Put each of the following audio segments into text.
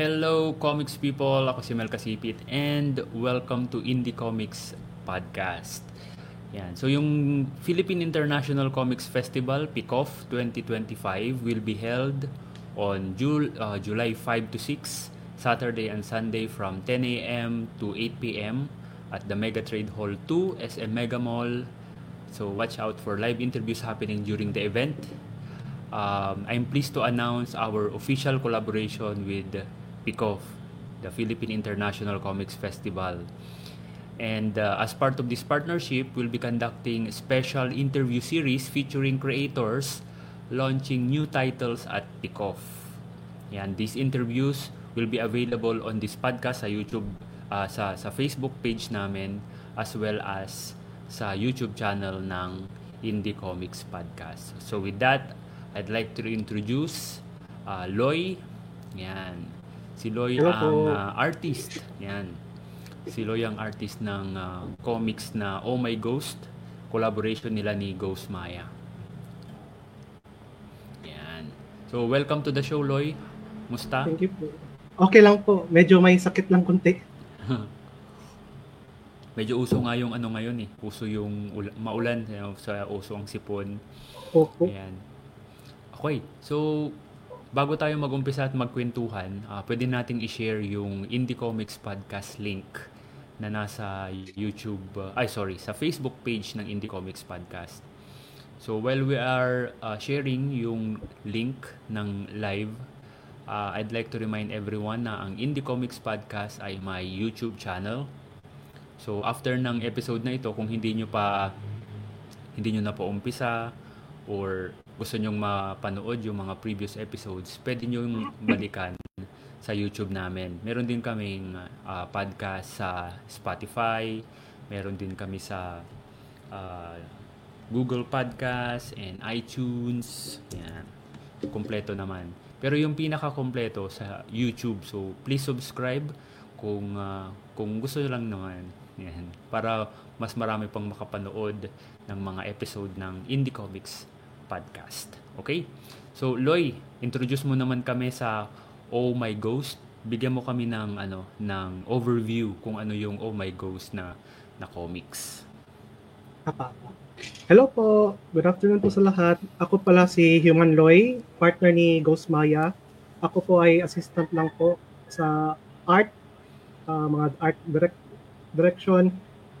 Hello comics people, ako si Mel Kasipit and welcome to Indie Comics Podcast. Yan. So yung Philippine International Comics Festival, PICOF 2025 will be held on Jul- uh, July 5 to 6, Saturday and Sunday from 10 a.m. to 8 p.m. at the Mega Trade Hall 2, SM Mega Mall. So watch out for live interviews happening during the event um, I'm pleased to announce our official collaboration with PICOF, the Philippine International Comics Festival. And uh, as part of this partnership, we'll be conducting a special interview series featuring creators launching new titles at PICOF. Yan, these interviews will be available on this podcast sa YouTube, uh, sa, sa Facebook page namin, as well as sa YouTube channel ng Indie Comics Podcast. So with that, I'd like to introduce uh, Loy. Yan. Si Loy Hello ang po. uh, artist. Yan. Si Loy ang artist ng uh, comics na Oh My Ghost. Collaboration nila ni Ghost Maya. Yan. So, welcome to the show, Loy. Musta? Thank you po. Okay lang po. Medyo may sakit lang kunti. Medyo uso nga yung ano ngayon eh. Uso yung ula- maulan. you know, Sa uso ang sipon. Opo. Ayan. Okay. So, bago tayo mag-umpisa at magkwentuhan, ah, pwede nating i-share yung Indie Comics Podcast link na nasa YouTube, ah, ay sorry, sa Facebook page ng Indie Comics Podcast. So, while we are ah, sharing yung link ng live, ah, I'd like to remind everyone na ang Indie Comics Podcast ay my YouTube channel. So, after ng episode na ito, kung hindi nyo pa hindi nyo na pa umpisa or gusto nyong mapanood yung mga previous episodes, pwede nyo yung balikan sa YouTube namin. Meron din kaming ah, podcast sa Spotify, meron din kami sa ah, Google Podcast and iTunes. Yan. Kompleto naman. Pero yung pinaka-kompleto sa YouTube. So, please subscribe kung ah, kung gusto lang naman. Yan. Para mas marami pang makapanood ng mga episode ng Indie Comics Podcast. Okay? So, Loy, introduce mo naman kami sa Oh My Ghost. Bigyan mo kami ng ano ng overview kung ano yung Oh My Ghost na na comics. Hello po. Good afternoon po sa lahat. Ako pala si Human Loy, partner ni Ghost Maya. Ako po ay assistant lang po sa art, ah, mga art direct, direction,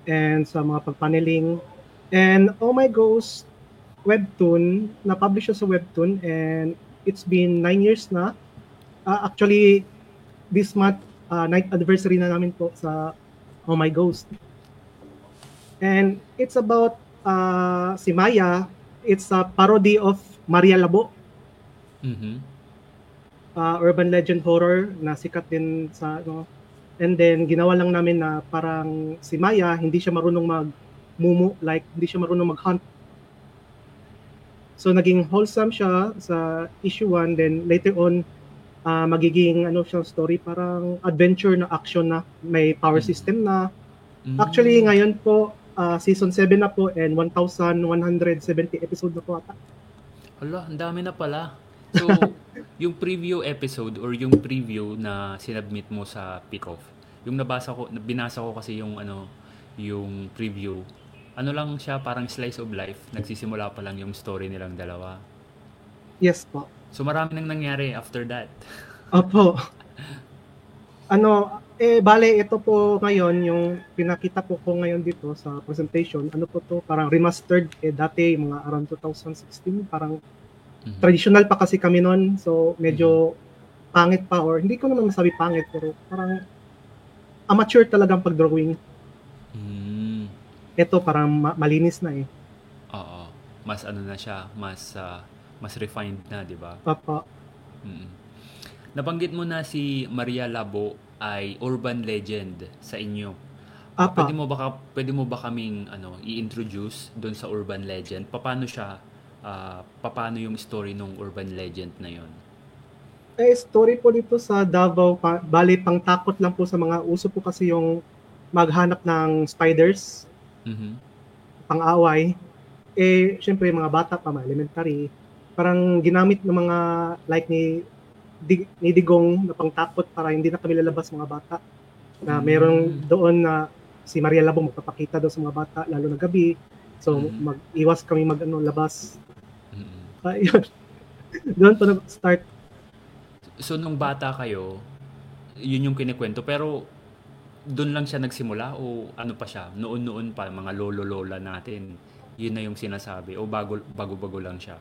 and sa mga pagpaneling. And Oh My Ghost webtoon, na-publish siya sa webtoon and it's been nine years na. Ah, actually, this month, uh, ninth anniversary na namin po sa Oh My Ghost. And it's about uh, si Maya. It's a parody of Maria Labo, Mhm. uh, urban legend horror na sikat din sa ano. And then ginawa lang namin na parang si Maya hindi siya marunong mag mumu like hindi siya marunong mag-hunt. So naging wholesome siya sa issue 1 then later on uh, magiging ano siyang story parang adventure na action na may power Mhm. system na Mm. Actually, ngayon po, ah, season 7 na po and 1,170 episode na po ata. Hala, ang dami na pala. So, yung preview episode or yung preview na sinubmit mo sa Pick-Off, yung nabasa ko, binasa ko kasi yung ano, yung preview. Ano lang siya, parang slice of life. Nagsisimula pa lang yung story nilang dalawa. Yes po. So, marami nang nangyari after that. Opo. Ano, eh, bale, ito po ngayon, yung pinakita po ko ngayon dito sa presentation, ano po to, parang remastered, eh, dati, mga around 2016, parang Mhm. traditional pa kasi kami noon, so medyo pangit pa, or hindi ko naman masabi pangit, pero parang amateur talagang pag-drawing. Ito parang ma- malinis na eh. Oo. Mas ano na siya, mas ah, mas refined na, di ba? Papa. Mm. Nabanggit mo na si Maria Labo ay urban legend sa inyo. Apa. Pwede mo ba pwede mo ba kaming ano i-introduce doon sa urban legend? Paano siya ah, paano yung story ng urban legend na yon? Eh, story po dito sa Davao, pa, bali pang takot lang po sa mga uso po kasi yung maghanap ng spiders, Mhm. pang-away. Eh, syempre, mga bata pa, mga elementary, parang ginamit ng mga, like ni di, ni Digong na pangtakot para hindi na kami lalabas mga bata. Na Mm. merong doon na si Maria Labo magpapakita daw sa mga bata lalo na gabi. So Mm. mag-iwas kami mag ano labas. Mm-mm. Ah, yun. doon pa nag-start. So nung bata kayo, yun yung kinikwento pero doon lang siya nagsimula o ano pa siya? Noon-noon pa mga lolo-lola natin. Yun na yung sinasabi o bago bago-bago lang siya.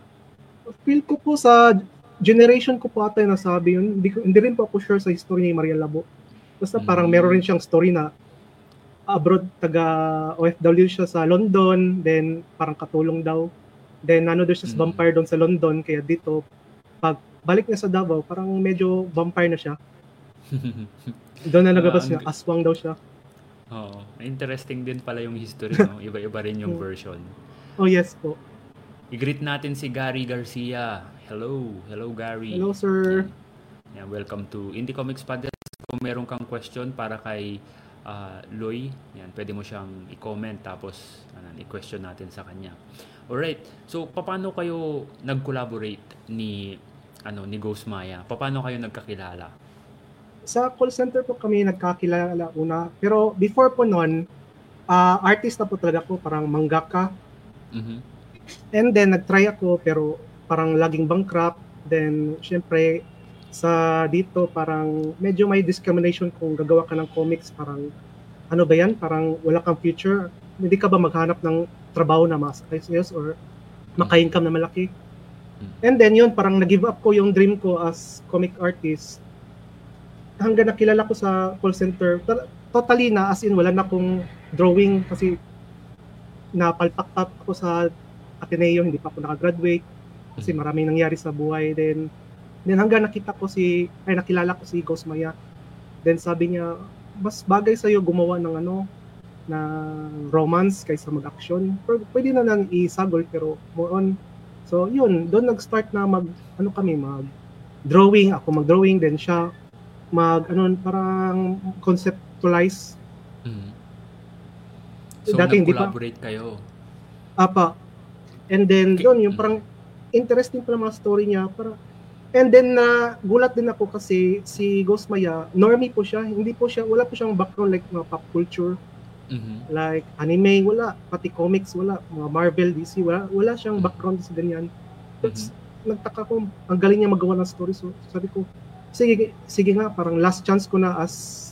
Feel ko po sa generation ko po ata yung nasabi yun. Hindi, ko, hindi rin po ako sure sa history ni Maria Labo. Basta parang Mm. meron rin siyang story na abroad, taga OFW siya sa London, then parang katulong daw. Then ano doon siya sa Mm. vampire doon sa London, kaya dito, pag balik niya sa Davao, parang medyo vampire na siya. Doon na nagabas niya, ang- aswang daw siya. Oo. Interesting din pala yung history, no? Iba-iba rin yung version. Oh yes po. I-greet natin si Gary Garcia. Hello. Hello, Gary. Hello sir. Yeah, welcome to Indie Comics Podcast. Kung meron kang question para kay ah, Loy, yan, pwede mo siyang i-comment tapos ano, i-question natin sa kanya. Alright. So, paano kayo nag-collaborate ni ano ni Ghost Maya? Paano kayo nagkakilala? Sa call center po kami nagkakilala una. Pero before po noon, ah, artist na po talaga po, parang mangaka. Mhm. And then, nag-try ako, pero parang laging bankrupt. Then, syempre, sa dito, parang medyo may discrimination kung gagawa ka ng comics. Parang, ano ba yan? Parang wala kang future. Hindi ka ba maghanap ng trabaho na mas ayos or maka-income na malaki? And then, yun, parang nag-give up ko yung dream ko as comic artist. Hanggang nakilala ko sa call center, to- totally na, as in, wala na akong drawing kasi napalpak ako sa Ateneo, hindi pa ako nakagraduate kasi maraming nangyari sa buhay. Then, then hanggang nakita ko si, ay nakilala ko si Ghost Maya. Then sabi niya, mas bagay sa'yo gumawa ng ano, na romance kaysa mag-action. Pero Pwede na lang isagol pero more on. So yun, doon nag-start na mag, ano kami, mag drawing, ako mag-drawing, then siya mag, ano, parang conceptualize. Mhm. So, Dati hindi pa. nag-collaborate kayo. Apa. And then Okay. doon yung parang interesting pala mga story niya. Para, and then na gulat din ako kasi si Ghost Maya, normie po siya. Hindi po siya, wala po siyang background like mga pop culture, Mhm. like anime, wala. Pati comics, wala. Mga Marvel, DC, wala. Wala siyang background sa ganyan. Tapos, nagtaka ko, ang galing niya magawa ng story. So, sabi ko, sige, sige nga, parang last chance ko na as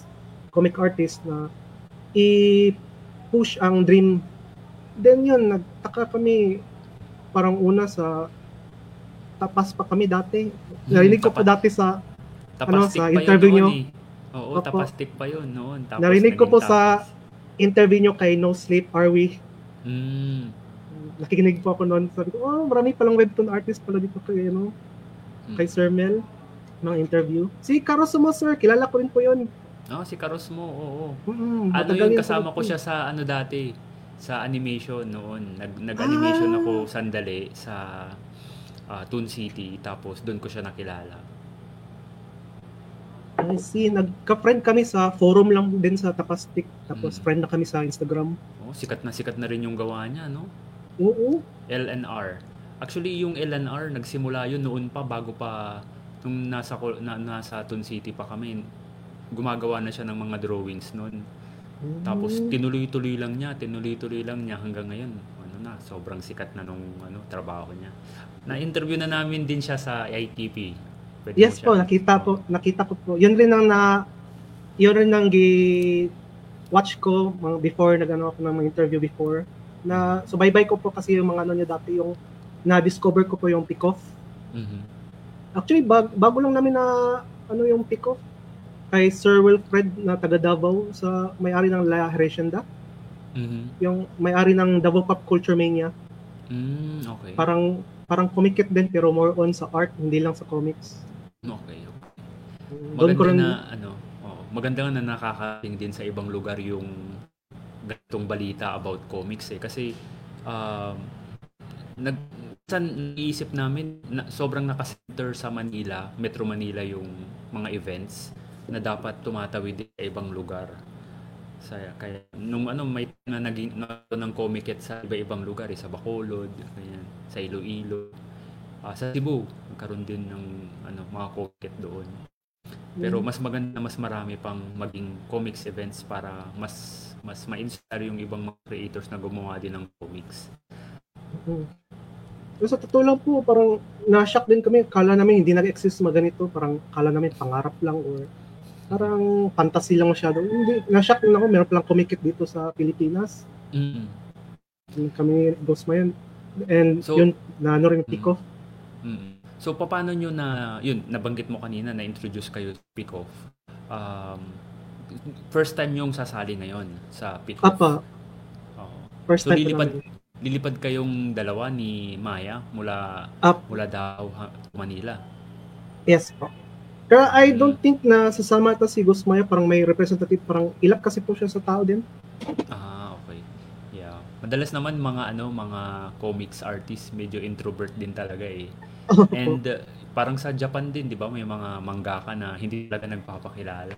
comic artist na i-push ang dream. Then yun, nagtaka kami, parang una sa tapas pa kami dati. Narinig ko pa dati sa, ano, sa interview nyo. eh. Oo, Opo. tapastik pa yun noon. Tapos Narinig ko po sa- tapas. interview nyo kay No Sleep, Are We? Mm. Nakikinig po ako noon. Sabi ko, oh, marami palang webtoon artist pala dito kay, ano, Mm. kay Sir Mel ng interview. Si Caro Sumo, sir. Kilala ko rin po yun. Oh, si Karos mo, oo. Mm, Ano yun, kasama sa ko siya sa ano dati, sa animation noon. Nag, nag-animation Ah. ako sandali sa ah, Toon City, tapos doon ko siya nakilala. I see. Nagka-friend kami sa forum lang din sa Tapastik. Tapos Mm. friend na kami sa Instagram. Oh, sikat na sikat na rin yung gawa niya, no? Oo. LNR. Actually, yung LNR, nagsimula yun noon pa, bago pa, nung nasa, na, nasa Toon City pa kami, gumagawa na siya ng mga drawings noon. Tapos Mm. tinuloy-tuloy lang niya, tinuloy-tuloy lang niya hanggang ngayon. Ano na, sobrang sikat na nung ano, trabaho niya. Na-interview na namin din siya sa ITP. Pwede Yes po, siya- nakita po, nakita ko po. Yun rin ang na yun rin ang gi watch ko mga before nagano ako ng mga interview before na subaybay ko po kasi yung mga ano niya dati yung na-discover ko po yung pick-off. Mhm. Actually, bag, bago lang namin na ano yung pick-off kay Sir Wilfred na taga Davao sa may-ari ng La Hacienda, Mhm. yung may-ari ng Davao Pop Culture Mania. Mm, okay. Parang parang kumikit din pero more on sa art, hindi lang sa comics. okay. okay. Doon Maganda rin na ano, oo, maganda na nakakating din sa ibang lugar yung ganitong balita about comics eh kasi um nag minsan iisip namin na, sobrang nakasenter sa Manila, Metro Manila yung mga events na dapat tumatawid din sa ibang lugar. Sa, kaya nung ano may na naging na, ng comic sa iba-ibang lugar, eh, sa Bacolod, ganyan, sa Iloilo, ah, sa Cebu, magkaroon din ng ano, mga comic doon. Pero mas maganda mas marami pang maging comics events para mas mas ma-inspire yung ibang mga creators na gumawa din ng comics. Mm. Pero sa totoo lang po, parang na-shock din kami. Kala namin hindi nag-exist mga ganito. Parang kala namin pangarap lang or parang fantasy lang masyado. Hindi, na-shock din ako. Meron palang kumikit dito sa Pilipinas. Mm. Kami, Ghost Mayan. And So- yun, na ano rin pick off. Mm. So paano nyo na yun nabanggit mo kanina na introduce kayo sa Pick Off. Um, first time yung sasali ngayon sa Pick Off. Apa, Oo. first So, time lilipad-. Lilipad kayong dalawa ni Maya mula Up. mula Davao ha- Manila. Yes po. Pero I Mm. don't think na sasama ata si Ghost Maya. Parang may representative. Parang ilak kasi po siya sa tao din. Ah, okay. Yeah. Madalas naman mga ano, mga comics artists medyo introvert din talaga eh. And uh, parang sa Japan din, 'di ba, may mga mangaka na hindi talaga nagpapakilala.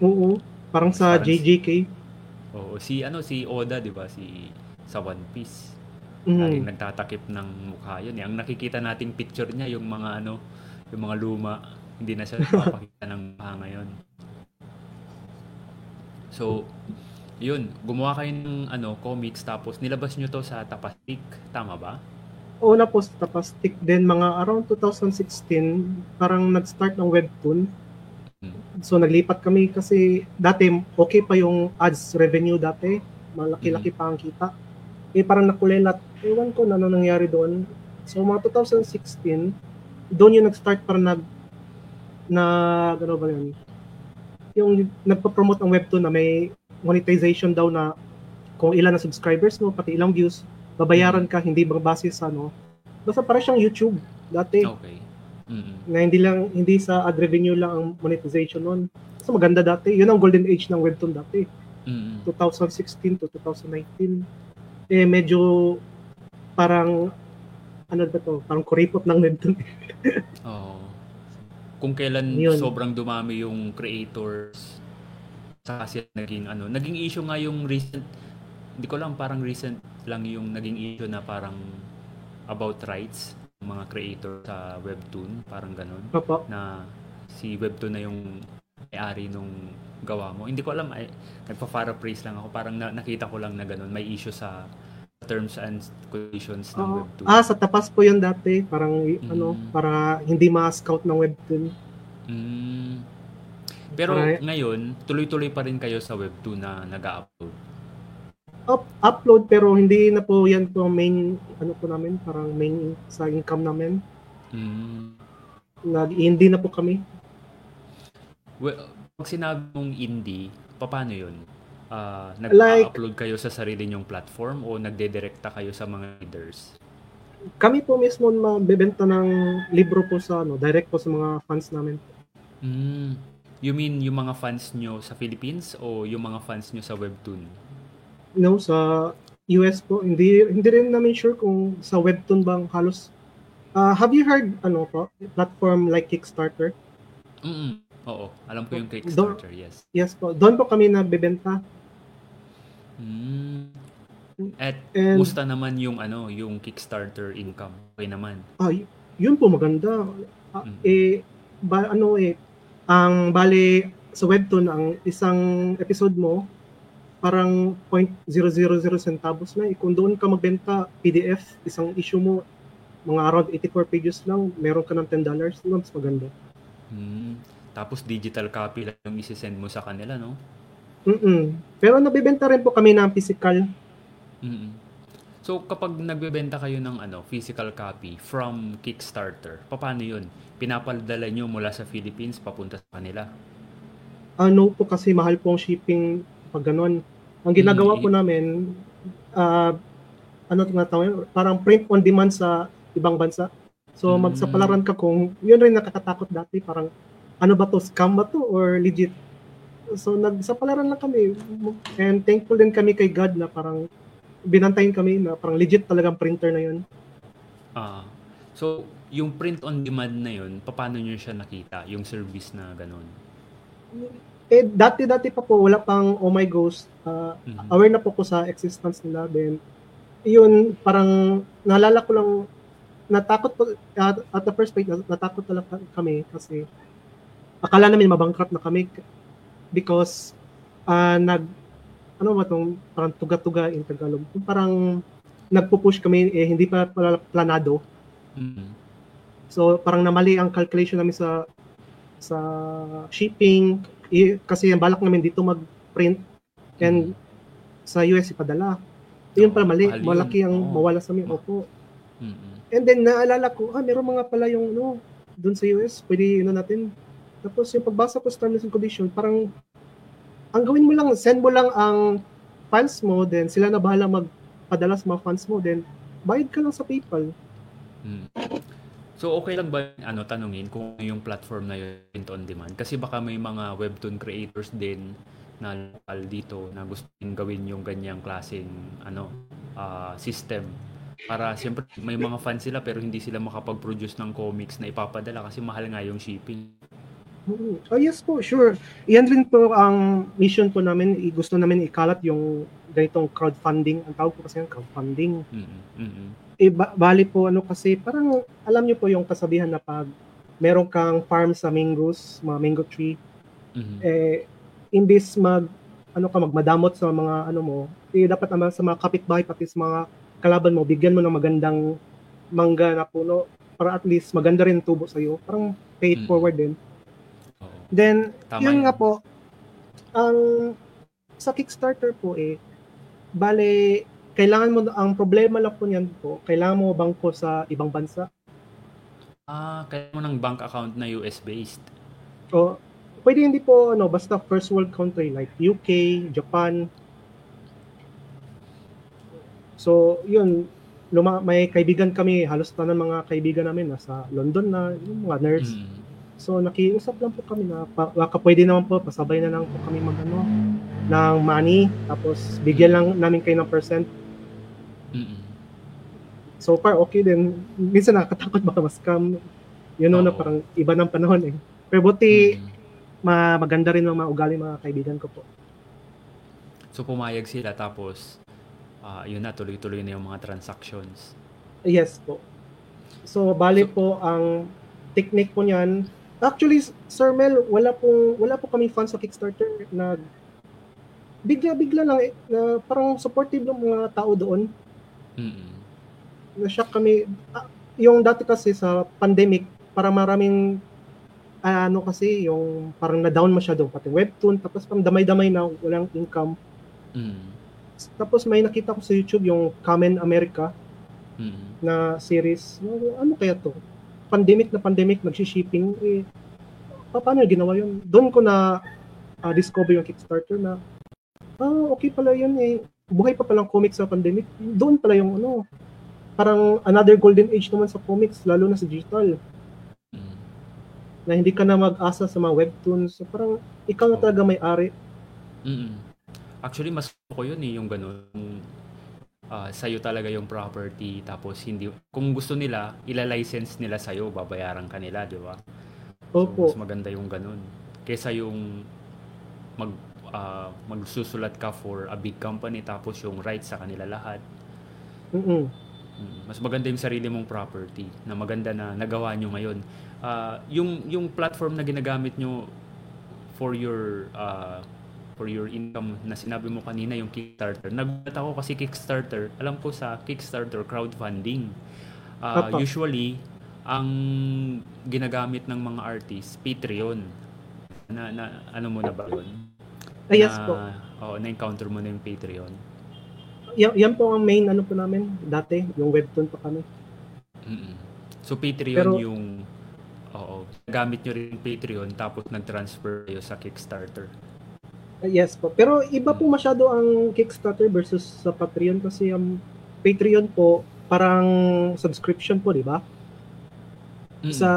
Oo. Parang sa Parang- JJK. Oo, si ano si Oda, 'di ba, si sa One Piece. Mm. Laging nagtatakip ng mukha yun. eh. Ang nakikita nating picture niya yung mga ano, yung mga luma, hindi na siya nagpapakita ng mukha ngayon. So, yun, gumawa kayo ng ano, comics tapos nilabas nyo to sa Tapastik, tama ba? una po sa Tapastik din, mga around 2016, parang nag-start ng webtoon. Hmm. So naglipat kami kasi dati okay pa yung ads revenue dati. Malaki-laki pa ang kita. Eh parang nakulelat. Ewan ko na ano nangyari doon. So mga 2016, doon yung nag-start para nag na ano ba yun? Yung nagpa-promote ang webtoon na may monetization daw na kung ilan na subscribers mo, pati ilang views, babayaran ka, hindi base sa ano. Basta para siyang YouTube dati Okay. Mm-mm. na hindi lang hindi sa ad revenue lang ang monetization noon. So maganda dati. Yun ang golden age ng webtoon dati. Mm-mm. 2016 to 2019. Eh medyo parang ano ba to? Parang kuripot ng webtoon. Oo. Kung kailan Yun. sobrang dumami yung creators sa kasi naging ano, naging issue nga yung recent hindi ko lang parang recent lang yung naging issue na parang about rights ng mga creator sa webtoon, parang ganun Opo. na si webtoon na yung may-ari nung gawa mo. Hindi ko alam, ay, nagpa-paraphrase lang ako. Parang na, nakita ko lang na ganun. May issue sa terms and conditions ng Oo. webtoon. Ah, sa tapas po yun dati. Parang ano, Mm. para hindi ma-scout ng webtoon. Mm. Pero Para- ngayon, tuloy-tuloy pa rin kayo sa webtoon na nag-upload. Up, upload pero hindi na po yan po main ano po namin, parang main sa income namin. Mm. Nag hindi na po kami. Well, pag sinabi mong indie, paano yun? Like- nag-upload kayo sa sarili nyong platform o nagde-directa kayo sa mga readers? Kami po mismo mabebenta ng libro po sa ano, direct po sa mga fans namin. Mm. You mean yung mga fans nyo sa Philippines o yung mga fans nyo sa webtoon? No, sa US po, hindi hindi rin namin sure kung sa webtoon bang halos Ah, have you heard ano po, platform like Kickstarter? Mm. Oo, alam ko yung Kickstarter, yes. Yes po. Doon po kami nabebenta. Mm. At And musta naman yung ano, yung Kickstarter income? Okay naman. ah, y- yun po maganda. Ah, Mm. eh ba, ano eh ang bale sa webtoon ang isang episode mo parang 0.000 centavos na eh. Kung doon ka magbenta PDF, isang issue mo mga around 84 pages lang, meron ka ng $10, no, mas maganda. Mm. Tapos digital copy lang yung isi-send mo sa kanila, no? Mm-mm. Pero nabibenta rin po kami ng physical. mm So kapag nagbebenta kayo ng ano, physical copy from Kickstarter, paano 'yun? Pinapadala nyo mula sa Philippines papunta sa kanila. Ano po kasi mahal po ang shipping pag ganun. Ang ginagawa Mm, po namin, ah ano tinatawag? Parang print on demand sa ibang bansa. So Mm. magsapalaran ka kung yun rin nakakatakot dati parang ano ba to scam ba to or legit so nagsapalaran lang kami and thankful din kami kay God na parang binantayin kami na parang legit talagang printer na yun Ah. so yung print on demand na 'yun, paano nyo siya nakita? Yung service na ganun. eh dati-dati pa po wala pang oh my ghost ah, Mhm. aware na po ko sa existence nila then yun parang naalala ko lang natakot po, at, at the first place, natakot talaga kami kasi akala namin mabankrupt na kami because uh, nag ano ba tong parang tuga-tuga in Tagalog. Parang nagpo-push kami eh hindi pa pala planado. Mm-hmm. So parang namali ang calculation namin sa sa shipping eh, kasi ang balak namin dito mag-print and mm-hmm. sa US ipadala. Yun pala mali, Mahal malaki ang oh. mawala sa amin. Opo. Mm-hmm. And then naalala ko, ah, meron mga pala yung no, doon sa US, pwede ano natin. Tapos yung pagbasa ko sa terms and condition, parang ang gawin mo lang, send mo lang ang funds mo, then sila na bahala magpadala sa mga funds mo, then bayad ka lang sa PayPal. Hmm. So okay lang ba ano tanungin kung ano yung platform na yun on demand kasi baka may mga webtoon creators din na local dito na gusto gawin yung ganyang klaseng ano uh, system para siyempre may mga fans sila pero hindi sila makapag-produce ng comics na ipapadala kasi mahal nga yung shipping. Oh, yes po, sure. Yan rin po ang mission po namin. Gusto namin ikalat yung ganitong crowdfunding. Ang tawag po kasi yung crowdfunding. Mm-hmm. E, ba- bali po ano kasi parang alam niyo po yung kasabihan na pag meron kang farm sa mangoes, mga mango tree, mm-hmm. eh imbis mag ano ka magmadamot sa mga ano mo, eh, dapat naman sa mga kapitbahay pati sa mga kalaban mo, bigyan mo ng magandang mangga na puno para at least maganda rin tubo sa iyo. Parang pay it mm-hmm. forward din. Then, Tama yun nga po, ang sa Kickstarter po eh, bale, kailangan mo, ang problema lang po niyan po, kailangan mo bangko sa ibang bansa. Ah, kailangan mo ng bank account na US-based. O, pwede hindi po, ano, basta first world country like UK, Japan. So, yun, luma, may kaibigan kami, halos na ng mga kaibigan namin nasa London na, yung mga nerds. Mm. So nakiusap lang po kami na baka pwede naman po pasabay na lang po kami magano ng money tapos bigyan lang namin kayo ng percent. Mm-mm. So far okay din. Minsan nakakatakot baka ma-scam. You know oh. na parang iba ng panahon eh. Pero buti ma maganda rin ang mga ugali mga kaibigan ko po. So pumayag sila tapos uh, yun na tuloy-tuloy na yung mga transactions. Yes po. So bali so, po ang technique po niyan Actually, Sir Mel, wala pong wala po kami fans sa Kickstarter na bigla-bigla lang eh, na parang supportive ng mga tao doon. Mm-hmm. Na-shock kami. Ah, yung dati kasi sa pandemic, para maraming uh, ano kasi, yung parang na-down masyado pati webtoon, tapos parang damay-damay na walang income. Mm-hmm. Tapos may nakita ko sa YouTube yung Kamen America mm-hmm. na series. Ano kaya to? Pandemic na pandemic, nagsi-shipping, eh, paano ginawa yun? Doon ko na uh, discover yung Kickstarter na, ah, okay pala yun eh. Buhay pa palang comics sa pandemic. Doon pala yung ano, parang another golden age naman sa comics, lalo na sa digital. Na hindi ka na mag-asa sa mga webtoons. So, parang ikaw na talaga may-ari. Mm-mm. Actually, mas ko yun eh, yung ganun uh, sa'yo talaga yung property. Tapos hindi kung gusto nila ila-license nila sa'yo babayaran ka nila di ba? Opo. So, mas maganda yung ganun. Kaysa yung mag uh, magsusulat ka for a big company tapos yung rights sa kanila lahat. Mm mas maganda yung sarili mong property na maganda na nagawa nyo ngayon. Uh, yung yung platform na ginagamit nyo for your uh, for your income na sinabi mo kanina yung Kickstarter. Nagulat ako kasi Kickstarter, alam ko sa Kickstarter crowdfunding. Uh, usually ang ginagamit ng mga artists Patreon. Na, na ano mo na ba 'yon? Ah, yes po. Oh, na-encounter mo na yung Patreon. Yan, yan po ang main ano po namin dati, yung webtoon pa kami. Mm-mm. So Patreon Pero, yung Oo, gamit nyo rin Patreon tapos nag-transfer kayo sa Kickstarter. Yes po. Pero iba po masyado ang Kickstarter versus sa Patreon kasi ang Patreon po parang subscription po, di ba? Mm. Sa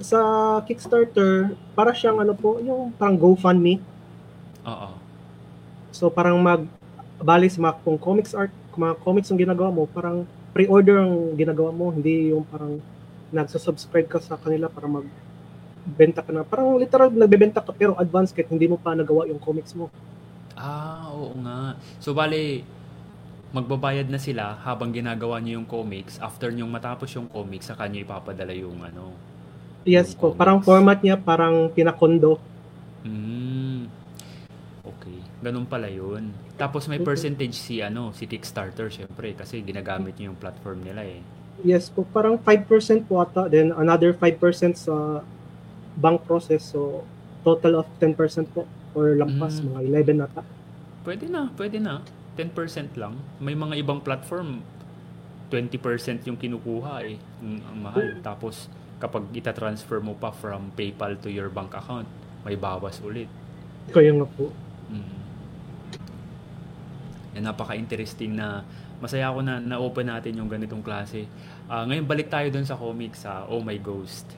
sa Kickstarter, para siyang ano po, yung parang GoFundMe. Oo. So parang mag bali sa mga kung comics art, kung mga comics ang ginagawa mo, parang pre-order ang ginagawa mo, hindi yung parang nagsa-subscribe ka sa kanila para mag benta ka na. Parang literal nagbebenta ka pero advance kahit hindi mo pa nagawa yung comics mo. Ah, oo nga. So bale magbabayad na sila habang ginagawa niyo yung comics. After nyo matapos yung comics, saka nyo ipapadala yung ano. Yes Yung po, parang comics. format niya parang pinakondo. Mm. Okay. Ganun pala yun. Tapos may percentage si ano, si Kickstarter syempre kasi ginagamit niyo yung platform nila eh. Yes po, parang 5% po ata, then another 5% sa bank process. So, total of 10% po or lampas, Mm. mga 11 ata. Pwede na, pwede na. 10% lang. May mga ibang platform 20% yung kinukuha eh. Ang, ang mahal. Tapos kapag ita-transfer mo pa from PayPal to your bank account, may bawas ulit. Kaya nga po. Mm. Eh, napaka-interesting na masaya ako na na-open natin yung ganitong klase. Ah, ngayon balik tayo dun sa comics sa Oh My Ghost.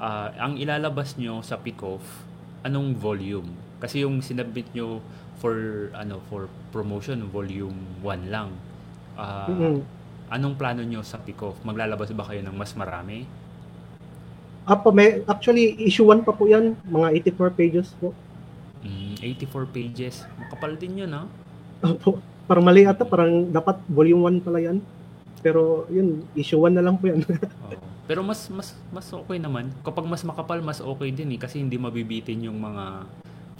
Ah, ang ilalabas nyo sa Pick-Off, anong volume? Kasi yung sinabit nyo for ano for promotion volume 1 lang. Ah, Mm-mm. anong plano nyo sa Pick-Off? Maglalabas ba kayo ng mas marami? Apo, may, actually, issue 1 pa po yan. Mga 84 pages po. Mm, 84 pages. Makapal din yun, ha? Apo, parang mali ata. Parang dapat volume 1 pala yan. Pero yun, issue 1 na lang po yan. Oo. Pero mas mas mas okay naman. Kapag mas makapal, mas okay din eh kasi hindi mabibitin yung mga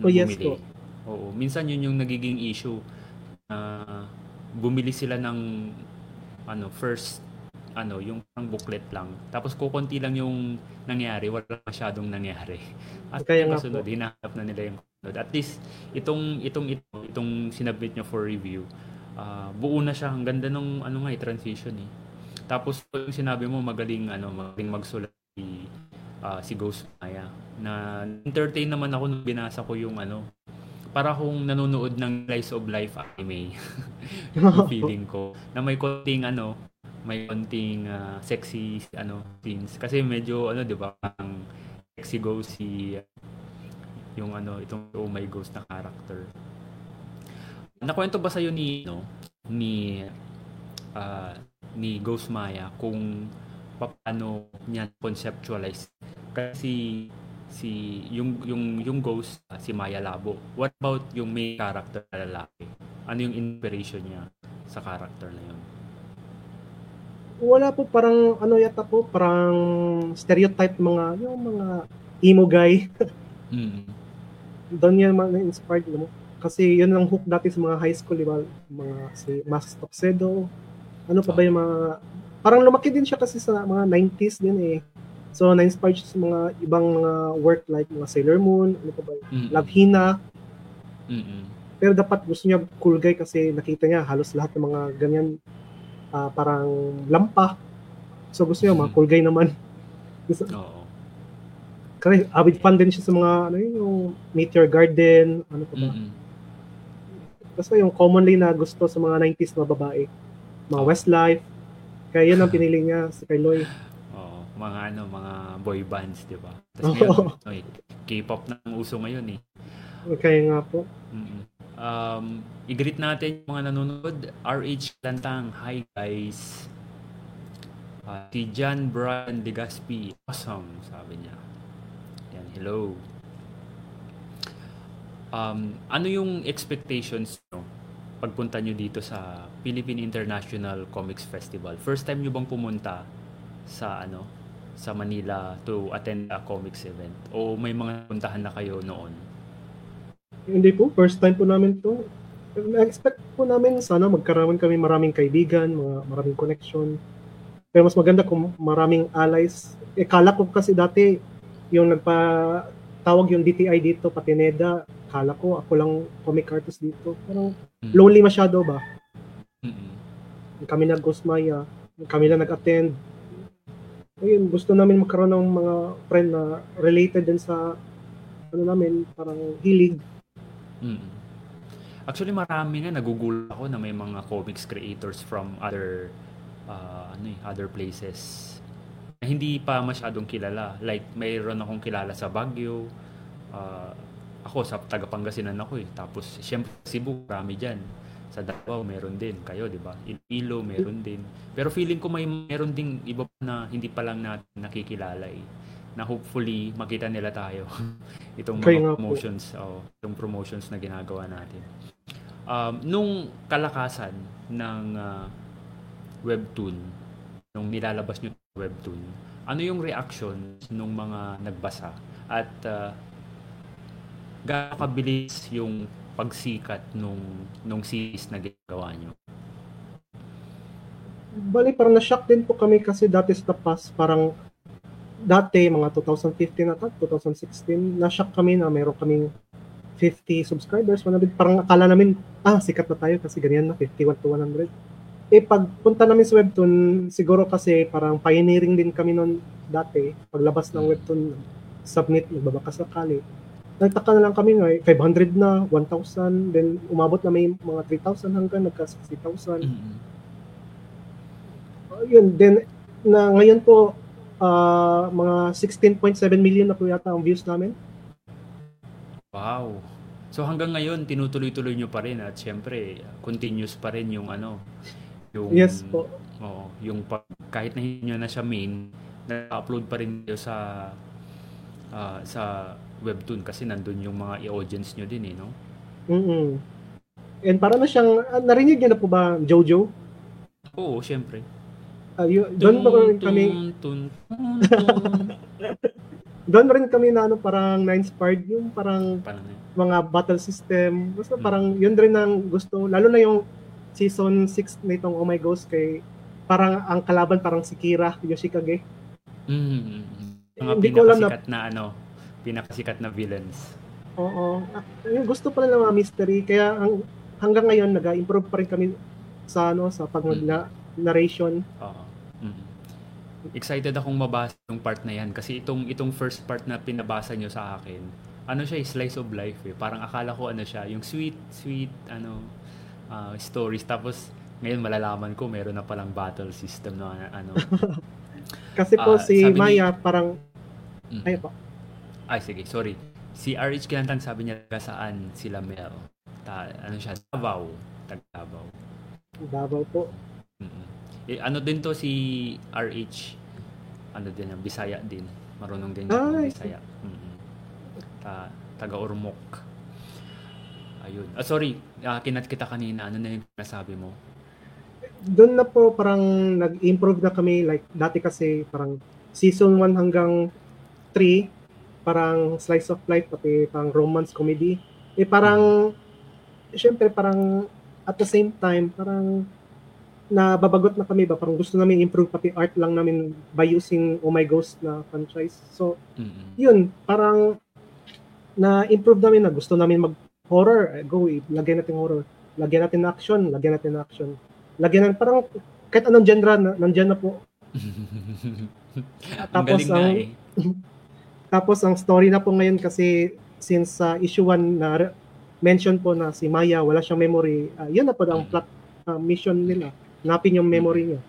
Oh, yes bumili. Oo, minsan yun yung nagiging issue. na bumili sila ng ano, first ano, yung pang booklet lang. Tapos kukonti lang yung nangyari, wala masyadong nangyari. At Kaya nga kasunod, po. hinahanap na nila yung kasunod. At least itong itong ito, itong sinabit nyo for review, ah, buo na siya. Ang ganda nung ano nga eh, transition eh. Tapos yung sinabi mo magaling ano, magaling magsulat si ah, si Ghost Maya. Na entertain naman ako nung binasa ko yung ano para kung nanonood ng Slice of Life anime yung feeling ko na may konting ano may konting ah, sexy ano scenes. Kasi medyo ano 'di ba ang sexy ghost si yung ano itong oh my ghost na character. Nakwento ba sa ni no ni ah, ni Ghost Maya kung paano niya conceptualize kasi si yung yung yung ghost ah, si Maya Labo what about yung main character na lalaki ano yung inspiration niya sa character na yun Wala po, parang ano yata po, parang stereotype mga, yung mga emo guy. mm Doon yan mga inspired mo. Kasi yun ang hook dati sa mga high school, di ba? Mga si Max Topsedo. Ano pa ba yung mga... Parang lumaki din siya kasi sa mga 90s din eh. So, na-inspired siya sa mga ibang mga work like mga Sailor Moon, ano pa ba? Mm-mm. Love Hina. Mm-mm. Pero dapat gusto niya cool guy kasi nakita niya halos lahat ng mga ganyan ah, parang lampa. So gusto niya mga cool guy naman. Gusto, Oo. kasi avid fan din siya sa mga ano yun, yung Meteor Garden, ano pa ba? Mm-mm. Basta yung commonly na gusto sa mga 90s na babae. Mga Westlife. Kaya yun ang pinili niya si Kailoy. Oo. Mga ano, mga boy bands, 'di ba? Tapos ngayon, oy, K-pop na ang uso ngayon eh. Kaya nga po. Mm-mm. Um, i-greet natin yung mga nanonood. RH Lantang, hi guys. Ah, si John Brian Legaspi, awesome, sabi niya. Yan, hello. Um, ano yung expectations nyo pagpunta nyo dito sa Philippine International Comics Festival? First time nyo bang pumunta sa ano sa Manila to attend a comics event? O may mga puntahan na kayo noon? Hindi po, first time po namin to. Na-expect po namin sana magkaroon kami maraming kaibigan, mga maraming connection. Pero mas maganda kung maraming allies. Kala ko kasi dati yung nagpa tawag yung DTI dito, Patineda, kala ko ako lang comic artist dito. Parang Mm. lonely masyado ba? Mm-mm. Kami na Ghost Maya, kami na nag-attend. Ayun, gusto namin magkaroon ng mga friend na related din sa ano namin, parang hilig. Mm. Actually, marami nga nagugulat ako na may mga comics creators from other uh, ano eh, other places na hindi pa masyadong kilala. Like, mayroon akong kilala sa Baguio. Uh, ako, sa taga Pangasinan ako eh. Tapos, syempre, Cebu, marami dyan. Sa Davao, meron din. Kayo, di ba? Iloilo, meron din. Pero feeling ko may meron ding iba pa na hindi pa lang natin nakikilala eh. Na hopefully, makita nila tayo. itong Kaya mga nga po. promotions, oh, itong promotions na ginagawa natin. Um, nung kalakasan ng uh, webtoon, nung nilalabas nyo webtoon, ano yung reaction nung mga nagbasa? At uh, gaano kabilis yung pagsikat nung nung series na ginagawa nyo? Bali, parang na-shock din po kami kasi dati sa past, parang dati, mga 2015 na 2016, na-shock kami na meron kaming 50 subscribers, 100, parang akala namin, ah, sikat na tayo kasi ganyan na, 51 to 100. Eh, pagpunta namin sa Webtoon, siguro kasi parang pioneering din kami noon dati, paglabas ng Webtoon, submit, nagbabaka sakali. Nagtaka na lang kami nga, 500 na, 1,000, then umabot na may mga 3,000 hanggang nagka 60,000. Mm-hmm. Uh, yun, then, na ngayon po, uh, mga 16.7 million na po yata ang views namin. Wow. So hanggang ngayon tinutuloy-tuloy nyo pa rin at syempre continuous pa rin yung ano yung Yes po. Oo, yung pag, kahit na hindi na siya main, na-upload pa rin kayo sa uh, sa webtoon kasi nandun yung mga i-audience nyo din eh, no? Mm-hmm. And para na siyang, uh, narinig niyo na po ba Jojo? Oo, syempre. Uh, yun, doon ba rin kami... Doon rin kami na ano, parang na-inspired yung parang mga battle system. Basta hmm. parang yun rin ang gusto. Lalo na yung season 6 nitong Oh My Ghost kay parang ang kalaban parang si Kira Yoshikage. Mm. Mga Hindi ko alam na, na ano, pinakasikat na villains. Oo. Yung gusto pa nila mga mystery kaya ang, hanggang ngayon nag-improve pa rin kami sa ano sa pag mm. narration. Oo. Mm-hmm. Excited akong mabasa yung part na yan kasi itong itong first part na pinabasa nyo sa akin, ano siya, slice of life eh. Parang akala ko ano siya, yung sweet, sweet, ano, uh, stories. Tapos, ngayon malalaman ko meron na palang battle system na ano. kasi po uh, si Maya ni, parang, mm, ay po. Ay, sige, sorry. Si RH Kinantang sabi niya saan sila Mel. Ta, ano siya, Davao. Tag Davao. Davao po. Mm-hmm. Eh, ano din to si RH? Ano din yung Bisaya din. Marunong din yung Bisaya. Mm-hmm. Ta, taga Ormoc. Ayun. Ah, sorry, uh, kinat kita kanina. Ano na yung nasabi mo? Doon na po parang nag-improve na kami. Like, dati kasi parang season 1 hanggang 3, parang slice of life, pati parang romance comedy. Eh parang, mm-hmm. syempre parang at the same time, parang na babagot na kami ba parang gusto namin improve pati art lang namin by using Oh My Ghost na franchise. So, mm-hmm. yun, parang na improve namin na gusto namin mag horror, eh, go, lagyan natin horror. Lagyan natin action, lagyan natin action. Lagyan natin parang kahit anong genre na nandiyan na po. tapos ang, ang eh. tapos ang story na po ngayon kasi since sa uh, issue 1 na mention po na si Maya wala siyang memory, uh, yun na po ang plot uh, mission nila Hanapin yung memory niya.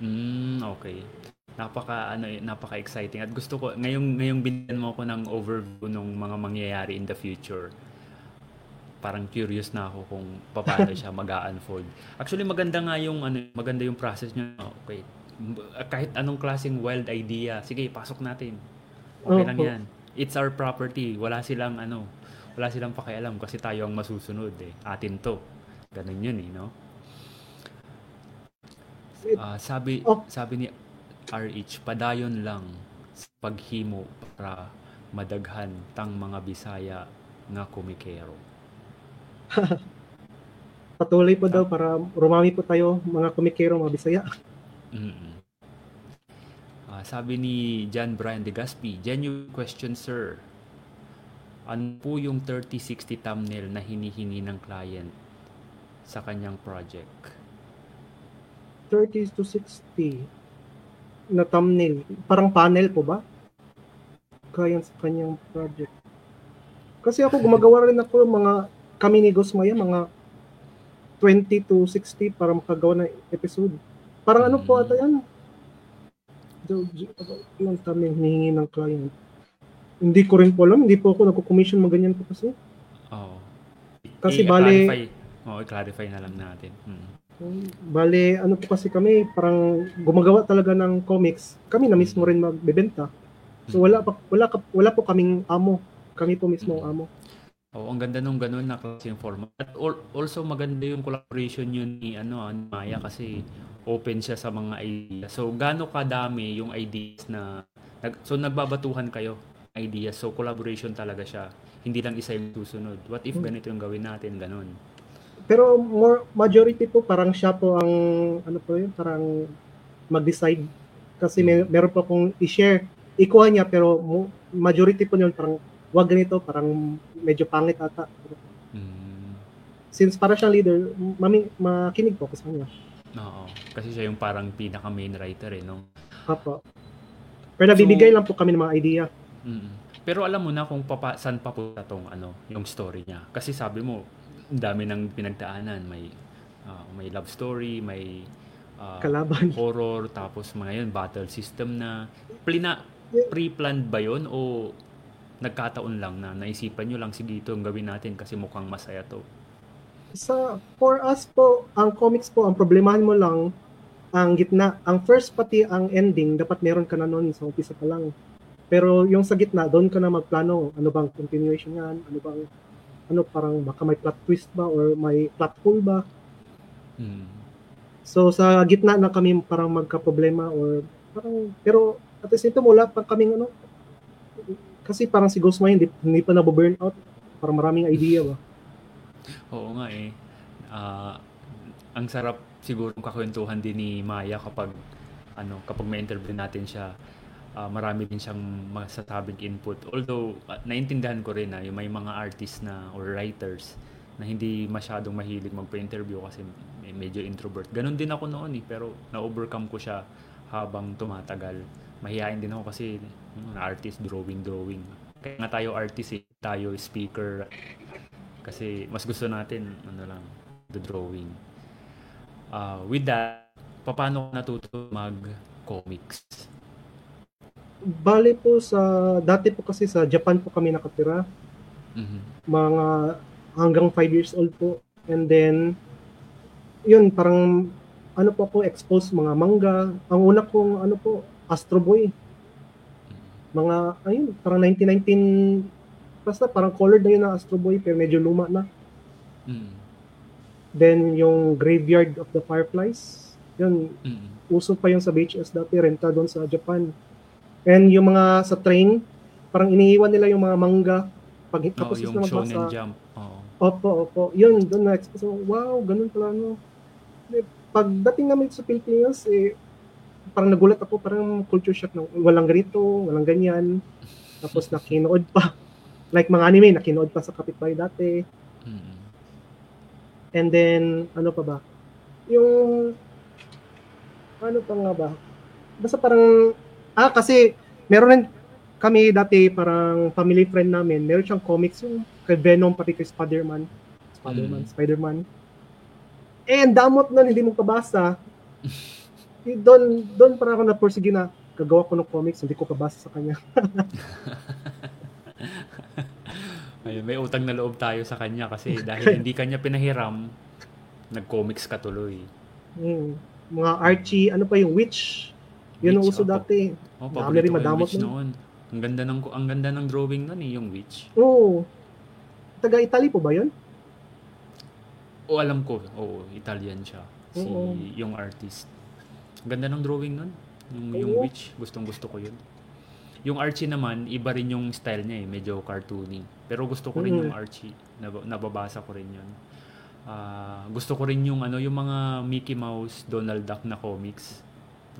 Mm, okay. Napaka ano eh, napaka exciting at gusto ko ngayong ngayong binigyan mo ako ng overview ng mga mangyayari in the future. Parang curious na ako kung paano siya mag-unfold. Actually maganda nga yung ano maganda yung process niya. Okay. Kahit anong klaseng wild idea, sige, pasok natin. Okay oh, lang 'yan. It's our property. Wala silang ano, wala silang pakialam kasi tayo ang masusunod eh. Atin 'to. Ganun 'yun eh, no? Uh, sabi oh. sabi ni RH, padayon lang sa paghimo para madaghan tang mga Bisaya nga kumikero. Patuloy po daw para rumami po tayo mga kumikero mga Bisaya. Mm-hmm. Uh, sabi ni John Brian de Gaspi, genuine question sir. Ano po yung 3060 thumbnail na hinihingi ng client sa kanyang project? 30 to 60 na thumbnail. Parang panel po ba? Kaya sa kanyang project. Kasi ako gumagawa rin ako mga kami ni Gosmaya mga 20 to 60 para makagawa ng episode. Parang ano po ata yan? Yung thumbnail hinihingi ng client. Hindi ko rin po alam. Hindi po ako nagko-commission mga ganyan po kasi. Oo. Oh. Kasi bali... Oo, oh, clarify na lang natin. Hmm. Bale, ano po kasi kami, parang gumagawa talaga ng comics. Kami na mismo rin magbebenta. So wala pa wala ka, wala po kaming amo. Kami po mismo ang amo. Oo, ang ganda nung ganun na klaseng format. At al- also maganda yung collaboration yun ni ano, ah, ni Maya kasi open siya sa mga ideas. So gaano kadami yung ideas na nag, so nagbabatuhan kayo ideas. So collaboration talaga siya. Hindi lang isa yung susunod. What if Hmm. ganito yung gawin natin, ganun. Pero more majority po parang siya po ang ano po yun, parang mag-decide. Kasi may, meron po akong i-share. Ikuha niya pero majority po yun parang wag ganito, parang medyo pangit ata. Mm. Since para siyang leader, mami, makinig po ako sa kanya. Oo. Kasi siya yung parang pinaka main writer eh, no? Apo. Pero nabibigay lang po kami ng mga idea. Mm. Pero alam mo na kung papa, saan papunta tong ano, yung story niya. Kasi sabi mo, ang dami ng pinagdaanan. May ah, may love story, may ah, Kalaban. horror, tapos mga yun, battle system na. Plina, pre-planned ba yun o nagkataon lang na naisipan nyo lang, sige ito ang gawin natin kasi mukhang masaya to. Sa for us po, ang comics po, ang problemahan mo lang ang gitna, ang first pati ang ending, dapat meron ka na noon sa umpisa pa lang. Pero yung sa gitna, doon ka na magplano, ano bang continuation yan, ano bang ano parang baka may plot twist ba or may plot hole ba. Mm. So sa gitna na kami parang magka-problema or parang pero at the same time wala pa kaming ano kasi parang si Ghost Mine hindi, hindi pa nababurn out. Parang maraming idea ba. Oo nga eh. Ah, ang sarap siguro kakwentuhan din ni Maya kapag ano kapag may interview natin siya ah, marami din siyang masasabing input although ah, naintindihan ko rin na yung may mga artists na or writers na hindi masyadong mahilig magpa-interview kasi medyo introvert ganon din ako noon eh pero na-overcome ko siya habang tumatagal mahihain din ako kasi mm, artist drawing drawing kaya nga tayo artist eh tayo speaker kasi mas gusto natin ano lang the drawing Ah, with that paano ka natuto mag comics Bale po sa dati po kasi sa Japan po kami nakatira. Mhm. mga hanggang 5 years old po. And then, yun, parang, ano po ako, exposed mga manga. Ang una kong, ano po, Astro Boy. Mga, ayun, parang 1919, basta parang colored na yun na Astro Boy, pero medyo luma na. Mhm. Then, yung Graveyard of the Fireflies, yun, Mhm. uso pa yung sa VHS dati, renta doon sa Japan. And yung mga sa train, parang iniiwan nila yung mga manga. Pag Oo, tapos yung na Shonen magbasa, Jump oo Opo, opo. Yun, doon na so, wow, ganun pala no. Pagdating namin sa Pilipinas, eh, parang nagulat ako, parang culture shock na walang ganito, walang ganyan. Tapos nakinood pa. Like mga anime, nakinood pa sa kapitbahay dati. Mhm. And then, ano pa ba? Yung, ano pa nga ba? Basta parang, ah, kasi, meron rin kami dati parang family friend namin, meron siyang comics yung kay Venom pati kay Spider-Man. Spider-Man, Mm. Spider-Man. Eh, ang damot nun, hindi mo kabasa. Eh, doon, doon para ako napursige na gagawa ko ng comics, hindi ko kabasa sa kanya. Ayun, may utang na loob tayo sa kanya kasi dahil hindi kanya pinahiram nag-comics ka tuloy Hmm. Mga Archie, ano pa yung Witch? Yun ang uso dati. oh, paborito rin yung madamot Witch nun. noon ang ganda ng ang ganda ng drawing nun eh yung Witch Oo. Taga-Italy po ba yun? o alam ko oo Italian siya si Oo. yung artist ganda ng drawing nun yung, yung. Witch gustong gusto ko yun yung Archie naman iba rin yung style niya eh medyo cartoony pero gusto ko rin Mm. yung Archie Nab- nababasa ko rin yun Ah, gusto ko rin yung ano yung mga Mickey Mouse Donald Duck na comics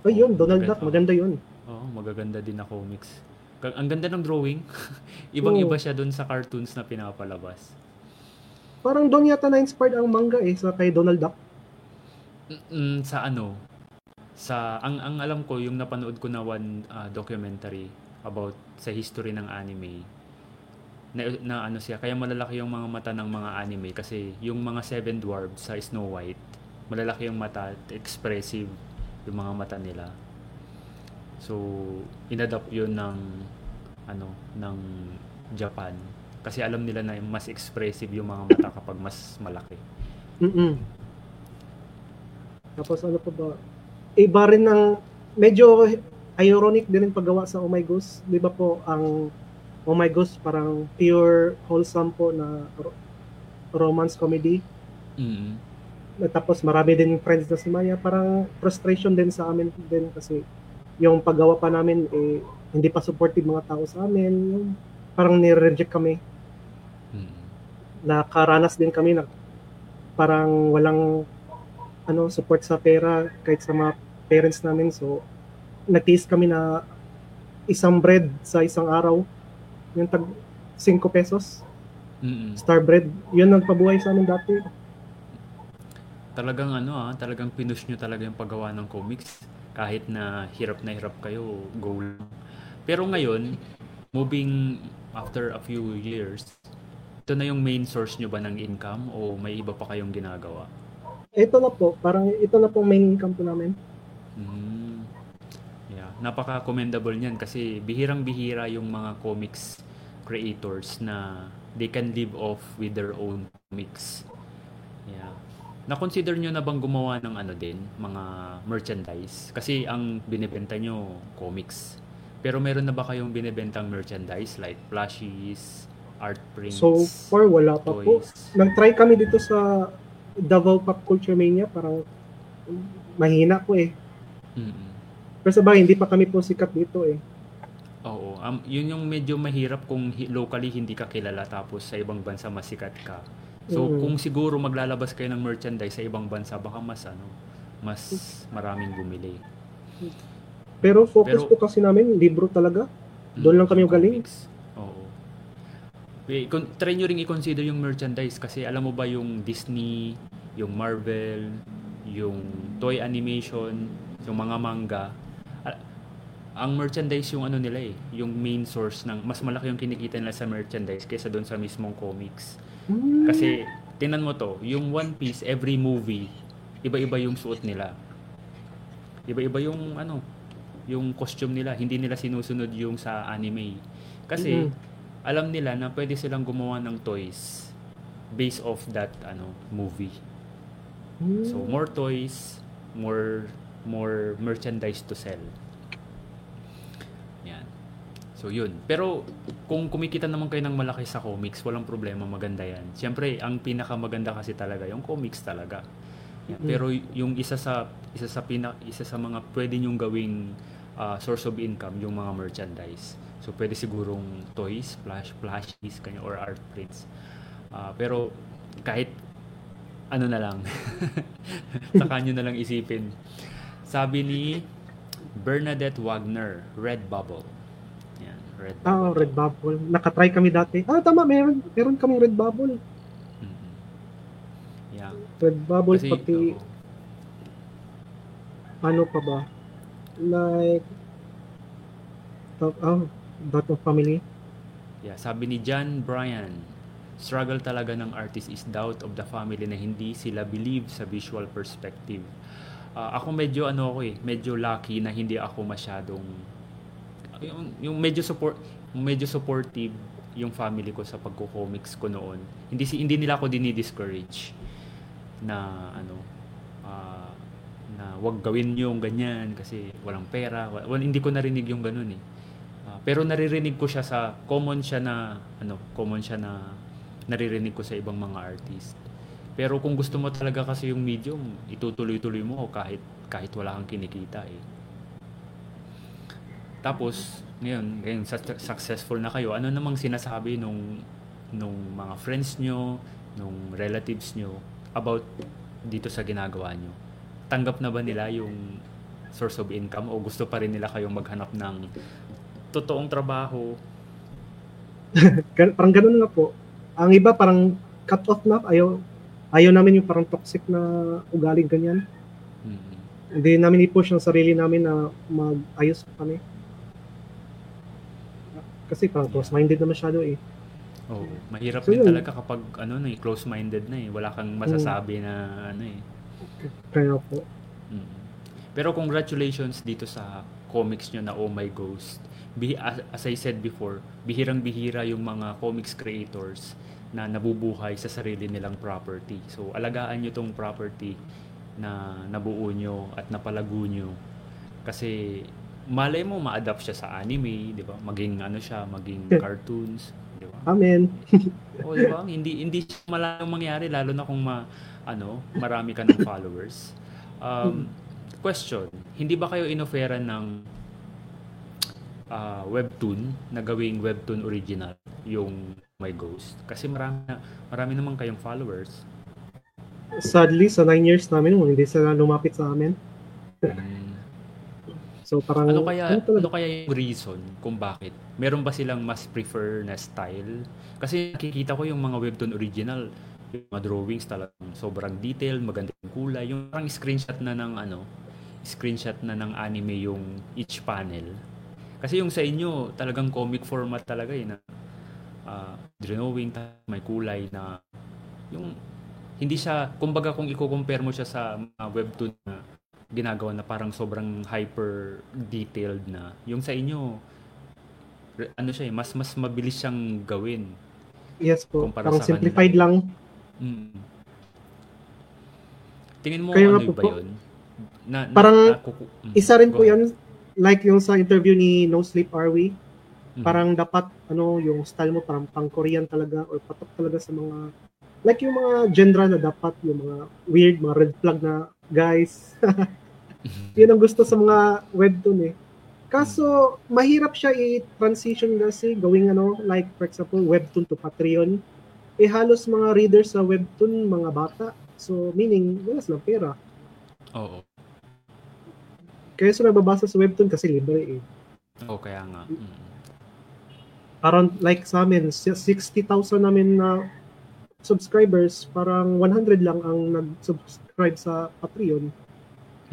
Ay, yun, Donald Duck, maganda yun. Oo, magaganda din na comics. Ang ganda ng drawing. Ibang-iba siya doon sa cartoons na pinapalabas. Parang doon yata na-inspired ang manga eh, sa kay Donald Duck. Mm, sa ano? Sa ang ang alam ko yung napanood ko na one ah, documentary about sa history ng anime. Na, na ano siya, kaya malalaki yung mga mata ng mga anime kasi yung mga seven dwarfs sa Snow White, malalaki yung mata, at expressive yung mga mata nila. So, inadapt yun ng ano, ng Japan. Kasi alam nila na mas expressive yung mga mata kapag mas malaki. mm Tapos ano pa ba? Iba rin ng, medyo ironic din yung paggawa sa Oh My Ghost. Di ba po, ang Oh My Ghost parang pure wholesome po na ro- romance comedy. Mm. At Tapos marami din friends na si Maya. Parang frustration din sa amin din kasi yung paggawa pa namin eh, hindi pa supportive mga tao sa amin. Yung parang nire-reject kami. Mm. Nakaranas din kami na parang walang ano support sa pera kahit sa mga parents namin. So nagtiis kami na isang bread sa isang araw. Yung tag 5 pesos. Mm. Star bread. Yun ang pabuhay sa amin dati. Talagang ano ah, talagang pinush nyo talaga yung paggawa ng comics. Kahit na hirap na hirap kayo, go lang. Pero ngayon, moving after a few years, ito na yung main source nyo ba ng income o may iba pa kayong ginagawa? Ito na po, parang ito na pong main income po namin. Mm. Yeah, napaka-commendable niyan kasi bihirang-bihira yung mga comics creators na they can live off with their own comics. Yeah. Na-consider nyo na bang gumawa ng ano din, mga merchandise? Kasi ang binibenta nyo, comics. Pero meron na ba kayong binibentang merchandise like plushies, art prints, So far, wala pa po. toys? Nag-try kami dito sa Davao Pop Culture Mania, parang mahina po eh. Mm-mm. Pero sa bagay, hindi pa kami po sikat dito eh. Oo, um, yun yung medyo mahirap kung locally hindi ka kilala tapos sa ibang bansa masikat ka. So Mm. kung siguro maglalabas kayo ng merchandise sa ibang bansa baka mas ano, mas maraming bumili. Pero focus Pero- po kasi namin, libro talaga. Doon lang kami galing. Comics. Try nyo rin i-consider yung merchandise kasi alam mo ba yung Disney, yung Marvel, yung toy animation, yung mga manga, ang merchandise yung ano nila eh, yung main source ng mas malaki yung kinikita nila sa merchandise kaysa doon sa mismong comics. Hmm. Kasi tingnan mo to, yung One Piece every movie, iba-iba yung suot nila. Iba-iba yung ano, yung costume nila, hindi nila sinusunod yung sa anime. Kasi Mhm. Alam nila na pwede silang gumawa ng toys based off that ano movie. Hmm. So more toys, more more merchandise to sell. Yan. So yun. Pero kung kumikita naman kayo ng malaki sa comics, walang problema, maganda yan. Siyempre, ang pinakamaganda kasi talaga yung comics talaga. Yan. Mm. Pero yung isa sa isa sa pina, isa sa mga pwede nyong gawing ah, source of income yung mga merchandise. So pwede sigurong toys, flash plushies kanya or art prints. Ah, pero kahit ano na lang. Saka nyo na lang isipin. Sabi ni Bernadette Wagner, Red Bubble. Yan, Red Ah, Bubble. Red Bubble. Nakatry kami dati. Ah, tama, meron, meron kami Red Bubble. Mm-mm. Yeah. Red Bubble, Kasi, pati oo. ano pa ba? Like, oh, Dot of Family. Yeah, sabi ni John Bryan, struggle talaga ng artist is doubt of the family na hindi sila believe sa visual perspective. Ah, ako medyo ano ako eh, medyo lucky na hindi ako masyadong yung, yung medyo support medyo supportive yung family ko sa pagko-comics ko noon. Hindi si hindi nila ako dini-discourage na ano ah, na wag gawin yung ganyan kasi walang pera. Well, hindi ko narinig yung ganun eh. Pero naririnig ko siya sa common siya na ano, common siya na naririnig ko sa ibang mga artist. Pero kung gusto mo talaga kasi yung medium, itutuloy-tuloy mo kahit kahit wala kang kinikita eh. Tapos, ngayon, ngayon su- successful na kayo, ano namang sinasabi nung nung mga friends nyo, nung relatives nyo about dito sa ginagawa nyo? Tanggap na ba nila yung source of income o gusto pa rin nila kayong maghanap ng totoong trabaho? Parang ganun nga po. Ang iba parang cut off na. Ayaw, ayaw namin yung parang toxic na ugali ganyan. Mm. Hindi namin i-push ang sarili namin na mag-ayos kami. Kasi parang close-minded na masyado eh. Oo, mahirap So, din talaga kapag ano na close-minded na eh. Wala kang masasabi na ano eh. Kaya po. Mm. Pero congratulations dito sa comics nyo na Oh My Ghost. As, I said before, bihirang-bihira yung mga comics creators na nabubuhay sa sarili nilang property. So, alagaan nyo tong property na nabuo nyo at napalago nyo. Kasi malay mo ma-adapt siya sa anime, 'di ba? Maging ano siya, maging cartoons, 'di ba? Amen. O, 'di ba? Hindi hindi siya malayong mangyari lalo na kung ma ano, marami ka ng followers. Um, question, hindi ba kayo inoferan ng ah, webtoon na gawing webtoon original yung My Ghost? Kasi marami na, marami naman kayong followers. Sadly, sa 9 years namin, hindi sila lumapit sa amin. Mm. So parang, Ano kaya ano ano kaya yung reason kung bakit? Meron ba silang mas prefer na style? Kasi nakikita ko yung mga webtoon original, yung mga drawings talagang sobrang detailed, maganda yung kulay, yung parang screenshot na ng ano, screenshot na ng anime yung each panel. Kasi yung sa inyo, talagang comic format talaga eh na ah, drawing, may kulay na yung hindi siya, kumbaga kung i-compare mo siya sa mga webtoon na ginagawa na parang sobrang hyper detailed na. Yung sa inyo, ano siya eh, mas mas mabilis siyang gawin. Yes po, parang sa simplified lang. Mm. Tingin mo Kaya ano po ba yun? Na, na, parang nakuku- mm, Isa rin po ahead. Like yung sa interview ni No Sleep Are We, Mhm. parang dapat ano yung style mo parang pang Korean talaga or patok talaga sa mga like yung mga genre na dapat yung mga weird mga red flag na guys. Yun ang gusto sa mga webtoon eh. Kaso mahirap siya i-transition kasi gawing ano like for example webtoon to Patreon. Eh halos mga readers sa webtoon mga bata. So meaning wala silang pera. Oo. Kaya sila nagbabasa sa webtoon kasi libre eh Oo, kaya nga. Mm. parang like sa amin, si- 60,000 namin na subscribers, parang 100 lang ang nag-subscribe sa Patreon.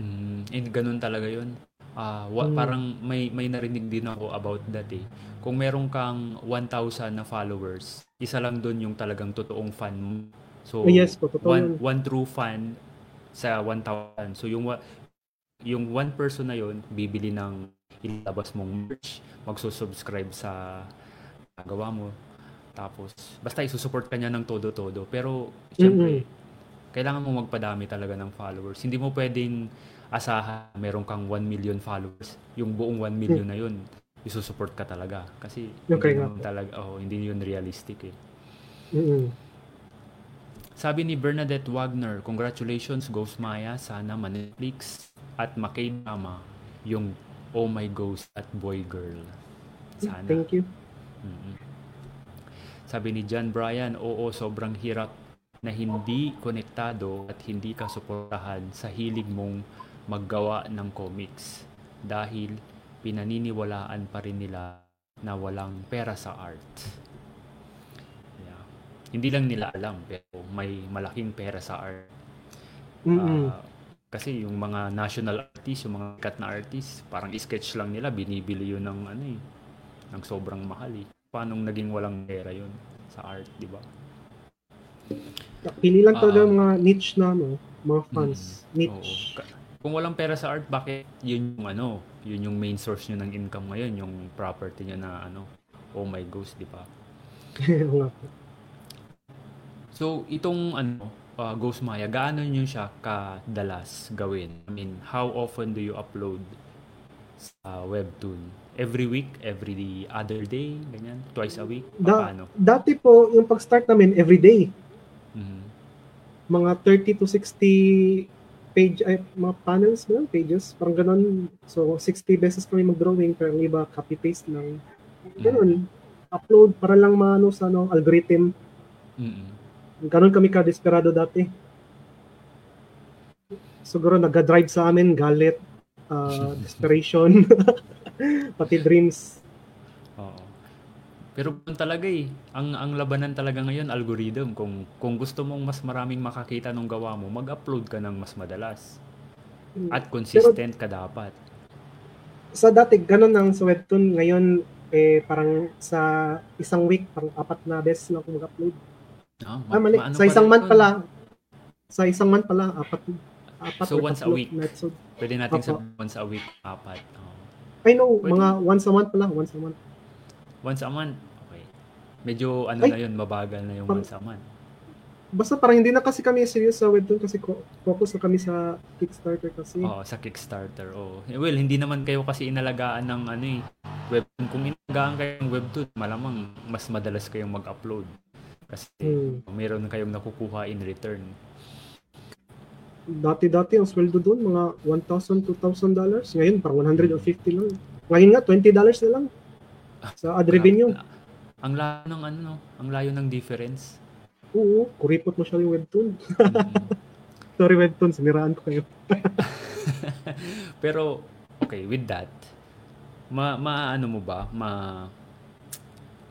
Mm, and ganun talaga yun. Ah, wa- Mm. parang may may narinig din ako about that eh. Kung meron kang 1,000 na followers, isa lang doon yung talagang totoong fan mo. So, Oh, yes po, one, one true fan sa 1,000. So, yung yung one person na yun, bibili ng ilabas mong merch, magsusubscribe sa gawa mo. Tapos, basta isusupport ka niya ng todo-todo. Pero, syempre, kailangan mo magpadami talaga ng followers. Hindi mo pwedeng asahan meron kang 1 million followers. Yung buong 1 million na yun, isusupport ka talaga. Kasi, Okay hindi naman talaga, oh, hindi yun realistic eh. Mm-mm. Sabi ni Bernadette Wagner, congratulations Ghost Maya, sana ma-Netflix at makay-drama yung Oh My Ghost at Boy Girl. Sana. Thank you. Mm-mm. Sabi ni John Bryan, oo, sobrang hirap na hindi konektado at hindi ka suportahan sa hilig mong maggawa ng comics dahil pinaniniwalaan pa rin nila na walang pera sa art. Hindi lang nila alam pero may malaking pera sa art. Mm-mm. Ah, kasi yung mga national artists, yung mga sikat na artists, parang sketch lang nila, binibili yun ng ano eh, ng sobrang mahal eh. Paano naging walang pera yun sa art, di ba? Pili lang talaga Ah. mga niche na, no? Mga fans. Oo. Niche. Ka- Kung walang pera sa art, bakit yun yung ano, yun yung main source nyo ng income ngayon, yung property nyo na ano, oh my ghost, di ba? So, itong ano, uh, Ghost Maya, gaano nyo siya kadalas gawin? I mean, how often do you upload sa webtoon? Every week? Every other day? Ganyan? Twice a week? Da- Paano? Dati po, yung pag-start namin, everyday. Mhm. Mga 30 to 60 page, ay, mga panels ba? Pages, parang ganun. So, 60 beses kami mag-drawing, pero ang iba, copy-paste lang. Ganun. Upload para lang maano sa ano, algorithm. Mhm. Ganun kami ka-desperado dati. Siguro nag-drive sa amin, galit, ah, desperation, pati dreams. Oo. Pero talaga eh, ang, ang labanan talaga ngayon, algorithm. Kung, kung gusto mong mas maraming makakita ng gawa mo, mag-upload ka ng mas madalas. At consistent ka dapat. Sa dati, ganun ang sa webtoon. Ngayon, eh, parang sa isang week, parang apat na beses lang ako mag-upload. Ah, ma- Ah, mali. Sa pa isang month pala, sa isang month pala, apat, apat So, once a week. episode. Pwede Opo. sabihin once a week, apat. Oo. I know, Pwede. mga once a month pala, once a month. Once a month. Okay. Medyo ano Ay. na yun, mabagal na yung Pag- once a month. basta parang hindi na kasi kami serious sa webtoon kasi focus na kami sa Kickstarter kasi. Oo, sa Kickstarter. Oo. Well, hindi naman kayo kasi inalagaan ng ano eh, webtoon. Kung inalagaan kayo ng webtoon, malamang mas madalas kayong mag-upload. Kasi Hmm. meron kayong nakukuha in return. Dati-dati ang sweldo doon mga 1,000, 2,000 dollars. Ngayon parang 150 lang. Ngayon nga 20 dollars na lang sa ad revenue. Ang layo ng ano, no? ang layo ng difference. Oo, kuripot mo siya yung webtoon. Mm. Sorry webtoon, siniraan ko kayo. Pero okay, with that, ma maano mo ba? Ma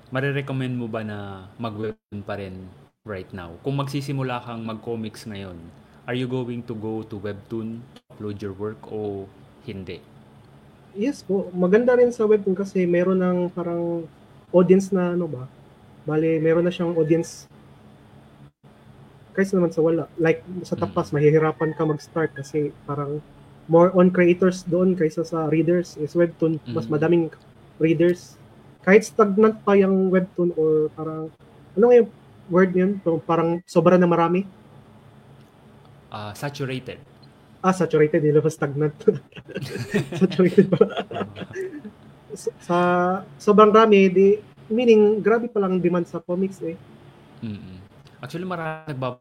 Mare-recommend mo ba na mag-webtoon pa rin right now? Kung magsisimula kang mag-comics ngayon, are you going to go to webtoon, upload your work o hindi? Yes po, maganda rin sa webtoon kasi meron ng parang audience na ano ba? Bale, meron na siyang audience kaysa naman sa wala. Like sa tapas, mahihirapan ka mag-start kasi parang more on creators doon kaysa sa readers. Is webtoon, mas Mm. madaming readers. Kahit stagnant pa yung webtoon or parang, ano nga yung word yun? Parang sobra na marami. Ah, saturated. Ah, saturated, hindi naman stagnant. saturated pa. sa sobrang rami, di, meaning, grabe pa lang ang demand sa comics eh. Mm-mm. Actually, marami nagbaba.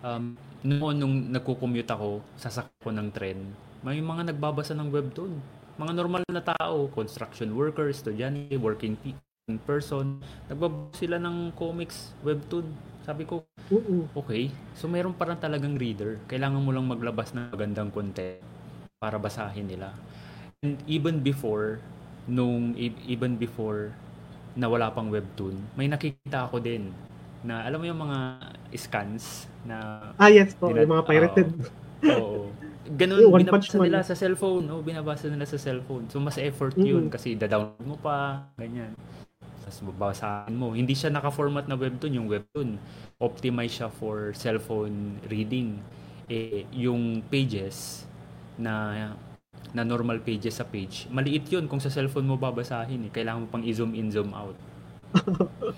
Um, noon nung nagko-commute ako, sasakay ko ng tren, may mga nagbabasa ng webtoon. Mga normal na tao, construction workers, estudyante, working pe- in person, nagbabasa sila ng comics, webtoon. Sabi ko, Oo. okay, so meron pa rin talagang reader. Kailangan mo lang maglabas ng magandang content para basahin nila. And even before, nung even before na wala pang webtoon, may nakikita ako din na alam mo yung mga scans na Ah, yes po, Dinat- yung mga pirated. oo. Ganun, One binabasa Man. nila sa cellphone. No? Binabasa nila sa cellphone. So, mas effort yun Mm-mm. kasi da-download mo pa, ganyan. Tapos babasahin mo. Hindi siya naka-format na webtoon. Yung webtoon, optimize siya for cellphone reading. Eh, yung pages na na normal pages sa page, maliit yun kung sa cellphone mo babasahin. Eh. Kailangan mo pang i-zoom in, zoom out.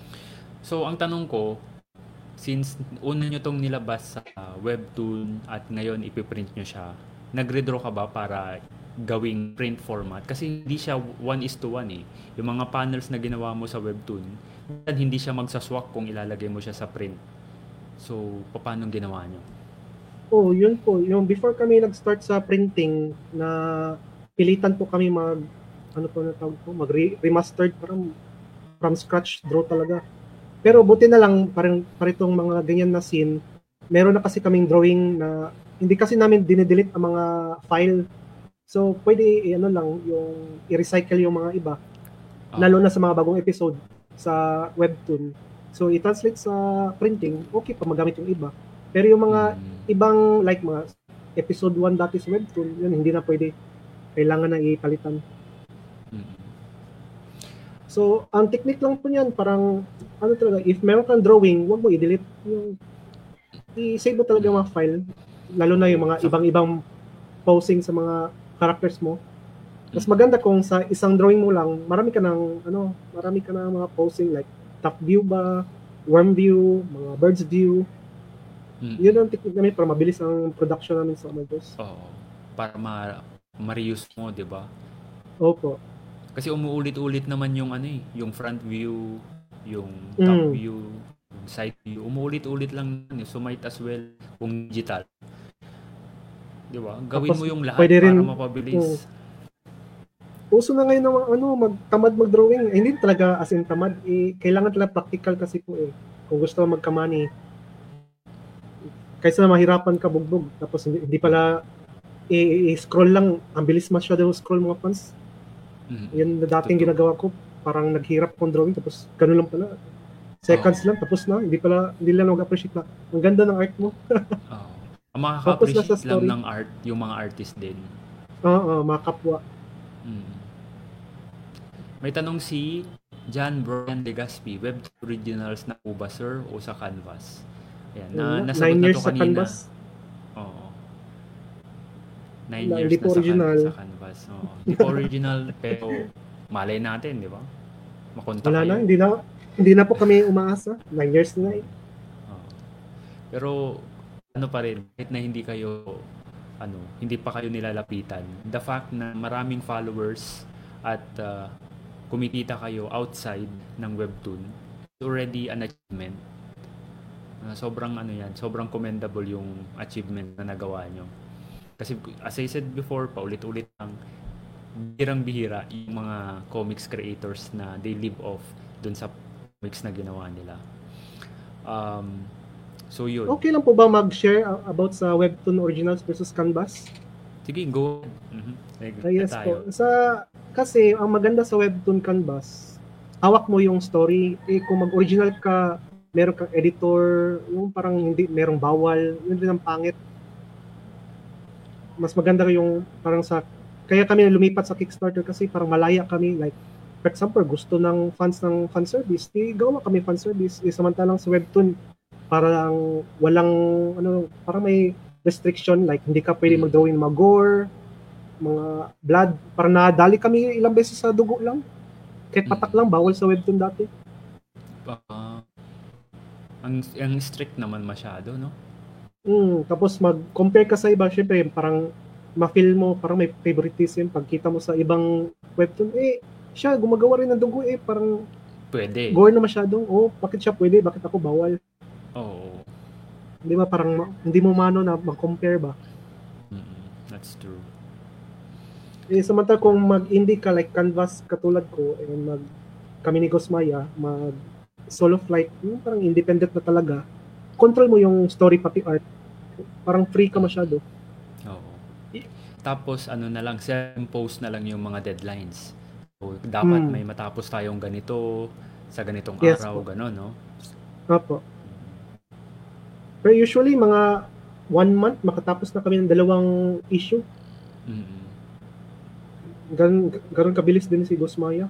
So, ang tanong ko, since una nyo tong nilabas sa webtoon at ngayon ipiprint nyo siya, nagredraw ka ba para gawing print format? Kasi hindi siya one is to one eh. Yung mga panels na ginawa mo sa webtoon, hindi siya magsaswak kung ilalagay mo siya sa print. So, paano ginawa nyo? Oh, yun po. Yung before kami nag-start sa printing na pilitan po kami mag ano po na tawag po, mag remastered parang from scratch draw talaga. Pero buti na lang parang paritong mga ganyan na scene, meron na kasi kaming drawing na hindi kasi namin dinedelete ang mga file. So pwede ano lang yung i-recycle yung mga iba Ah, lalo na sa mga bagong episode sa webtoon. So i-translate sa printing, okay pa magamit yung iba. Pero yung mga mm, ibang like mga episode 1 dati sa webtoon, yun hindi na pwede. Kailangan na ipalitan. So, ang technique lang po niyan, parang ano talaga, if meron kang drawing, wag mo i-delete yung i-save mo talaga yung mga file, lalo na yung mga ibang-ibang posing sa mga characters mo. Mas maganda kung sa isang drawing mo lang, marami ka ng ano, marami ka ng mga posing like top view ba, worm view, mga bird's view. mm. Yun ang technique namin para mabilis ang production namin sa Omagos. Oo. Para ma ma-reuse mo, 'di ba? Opo. Kasi umuulit-ulit naman yung ano eh, yung front view, yung top Mm. view, yung side view. Umuulit-ulit lang yun eh. So might as well kung digital. 'Di ba? Gawin Tapos, mo yung lahat para rin- mapabilis. Uso na ngayon ng ano, magtamad mag-drawing. Eh, hindi talaga as in tamad. Eh, kailangan talaga practical kasi po eh. Kung gusto mo magkamani. Kaysa na mahirapan ka bugbog. Tapos hindi, hindi pala i-scroll lang. Ang bilis masyado scroll mga fans. Mhm. Yan na dating Totoo. ginagawa ko. Parang naghirap akong drawing. Tapos ganun lang pala. Seconds Oo. lang. Tapos na. Hindi pala, hindi lang mag-appreciate na. Ang ganda ng art mo. Oo. Ang makaka-appreciate lang story. ng art, yung mga artist din. Oo, mga kapwa. Mm. May tanong si John Brian Legaspi, web originals na po ba sir o sa canvas? Ayan, na, Nine nasagot na years to sa kanina. canvas. Oo. Nine Na- years na sa, original. Sa canvas. Oo. Hindi original, pero malay natin, di ba? Makontak Wala kayo. na. Hindi na. Hindi na po kami umaasa. Nine years na eh. Pero ano pa rin, kahit na hindi kayo ano, hindi pa kayo nilalapitan. The fact na maraming followers at uh, kumikita kayo outside ng webtoon is already an achievement. Uh, sobrang ano yan, sobrang commendable yung achievement na nagawa nyo. Kasi as I said before, paulit-ulit lang, bihirang-bihira yung mga comics creators na they live off dun sa comics na ginawa nila. Um, So yun. Okay lang po ba mag-share about sa Webtoon Originals versus Canvas? Sige, go. Mm-hmm. Uh, yes tayo. po. Sa, kasi ang maganda sa Webtoon Canvas, hawak mo yung story. Eh, kung mag-original ka, meron kang editor, yung parang hindi, merong bawal, yun din ang pangit. Mas maganda yung parang sa, kaya kami lumipat sa Kickstarter kasi parang malaya kami, like, for example, gusto ng fans ng fan service, di gawa kami fan service. Eh, samantalang sa Webtoon, parang walang ano parang may restriction like hindi ka pwede mm. mag-drawing mga gore mga blood parang nadali kami ilang beses sa dugo lang kahit mm. patak lang bawal sa webtoon dati uh, ang ang strict naman masyado no mm, tapos mag-compare ka sa iba syempre parang ma-feel mo parang may favoritism pagkita mo sa ibang webtoon eh siya gumagawa rin ng dugo eh parang pwede gore na masyado oh bakit siya pwede bakit ako bawal Oo. Hindi ba parang hindi mo mano na mag-compare ba? Mm-mm. That's true. Eh, samantala kung mag-indie ka like Canvas katulad ko and mag kami ni Gosmaya, mag solo flight, yung parang independent na talaga, control mo yung story pati art. Parang free ka masyado. Oo. Tapos ano na lang, self-impose na lang yung mga deadlines. So, dapat hmm. may matapos tayong ganito sa ganitong yes, araw, gano'n, no? Opo. Pero usually, mga one month, makatapos na kami ng dalawang issue. Mm-hmm. Ganon kabilis din si Gosmaya.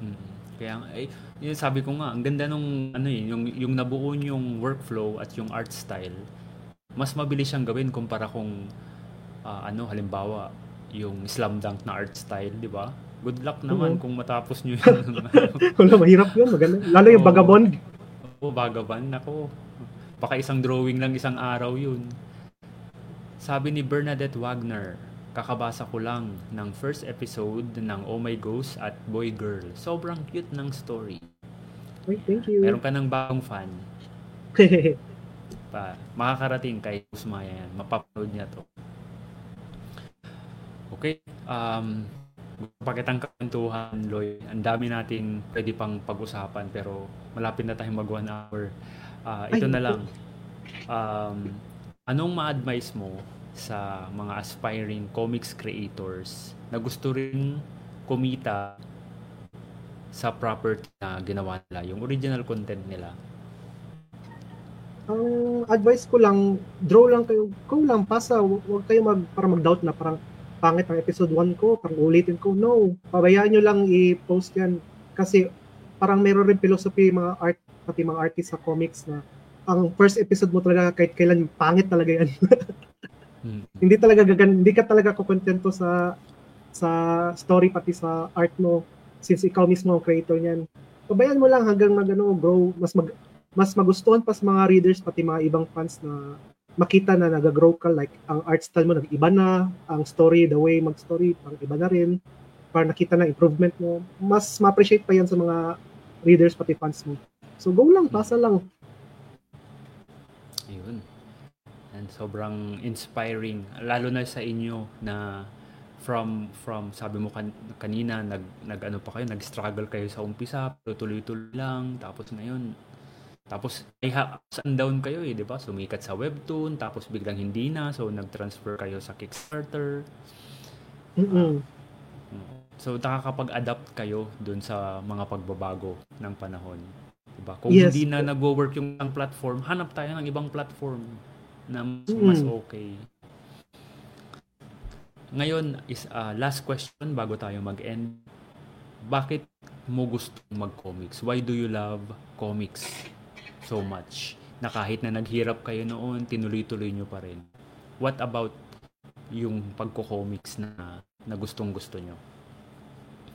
Mm-hmm. Kaya, eh, yun sabi ko nga, ang ganda nung, ano eh, yung, yung nabuo yung workflow at yung art style, mas mabilis siyang gawin kumpara kung, uh, ano, halimbawa, yung slam dunk na art style, di ba? Good luck naman mm-hmm. kung matapos nyo yun. Wala, mahirap yun. Maganda. Lalo yung oh, vagabond. Oo, oh, vagabond. Ako, Baka isang drawing lang isang araw yun. Sabi ni Bernadette Wagner, kakabasa ko lang ng first episode ng Oh My Ghost at Boy Girl. Sobrang cute ng story. Wait, thank you. Meron ka ng bagong fan. pa, makakarating kay Usmaya yan. Mapapanood niya to. Okay. Um, pakitang kwentuhan, Loy. Ang dami nating pwede pang pag-usapan pero malapit na tayong mag one hour. Uh, ito Ay, na lang. Um, anong ma-advise mo sa mga aspiring comics creators na gusto rin kumita sa property na ginawa nila, yung original content nila? Ang advice ko lang, draw lang kayo, kung lang pasa, huwag kayo mag, para mag-doubt na parang pangit ang episode 1 ko, parang ulitin ko. No, pabayaan nyo lang i-post yan. Kasi parang meron rin philosophy mga art pati mga artist sa comics na ang first episode mo talaga kahit kailan pangit talaga yan. hmm. Hindi talaga gagan, hindi ka talaga kukontento sa sa story pati sa art mo since ikaw mismo ang creator niyan. Pabayaan mo lang hanggang mag ano, grow, mas mag mas magustuhan pa sa mga readers pati mga ibang fans na makita na nag-grow ka like ang art style mo nag-iba na, ang story, the way mag-story, pang iba na rin para nakita na improvement mo. Mas ma-appreciate pa yan sa mga readers pati fans mo. So go lang, pasa lang. Ayun. And sobrang inspiring lalo na sa inyo na from from sabi mo kan, kanina nag nag ano pa kayo nag-struggle kayo sa umpisa pero tuloy-tuloy lang tapos ngayon tapos ay ups and down kayo eh, 'di ba? Sumikat sa webtoon tapos biglang hindi na so nag-transfer kayo sa Kickstarter. Mm-hmm. Uh, so nakakapag-adapt kayo dun sa mga pagbabago ng panahon. Diba? Kung yes. hindi na nagwo-work yung ang platform, hanap tayo ng ibang platform na mas, mm. mas okay. Ngayon is uh, last question bago tayo mag-end. Bakit mo gusto mag-comics? Why do you love comics so much? Na kahit na naghirap kayo noon, tinuloy-tuloy nyo pa rin. What about yung pagko-comics na, na gustong-gusto nyo?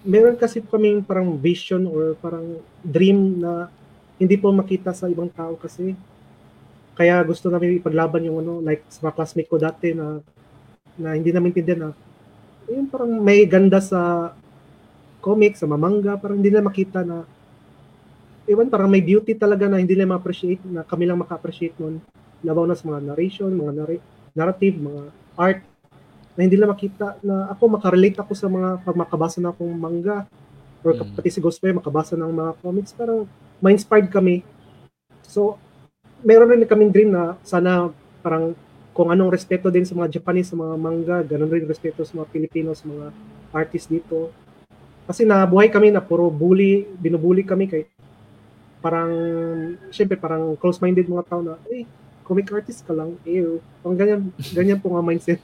Meron kasi kaming parang vision or parang dream na hindi po makita sa ibang tao kasi kaya gusto namin ipaglaban yung ano, like sa mga classmate ko dati na na hindi namin tindihan na yun parang may ganda sa comics, sa mamanga, parang hindi na makita na ewan parang may beauty talaga na hindi nila ma-appreciate na kami lang maka-appreciate nun labaw na sa mga narration, mga narr- narrative, mga art na hindi nila makita na ako makarelate ako sa mga pag makabasa na akong manga or Mm. pati si Ghostwire makabasa ng mga comics parang ma-inspired kami so meron rin kaming dream na sana parang kung anong respeto din sa mga Japanese sa mga manga, ganun rin respeto sa mga Pilipino, sa mga artist dito. Kasi nabuhay kami na puro bully, binubully kami kay parang, syempre parang close-minded mga tao na, eh, comic artist ka lang, eh, pang ganyan, ganyan po nga mindset.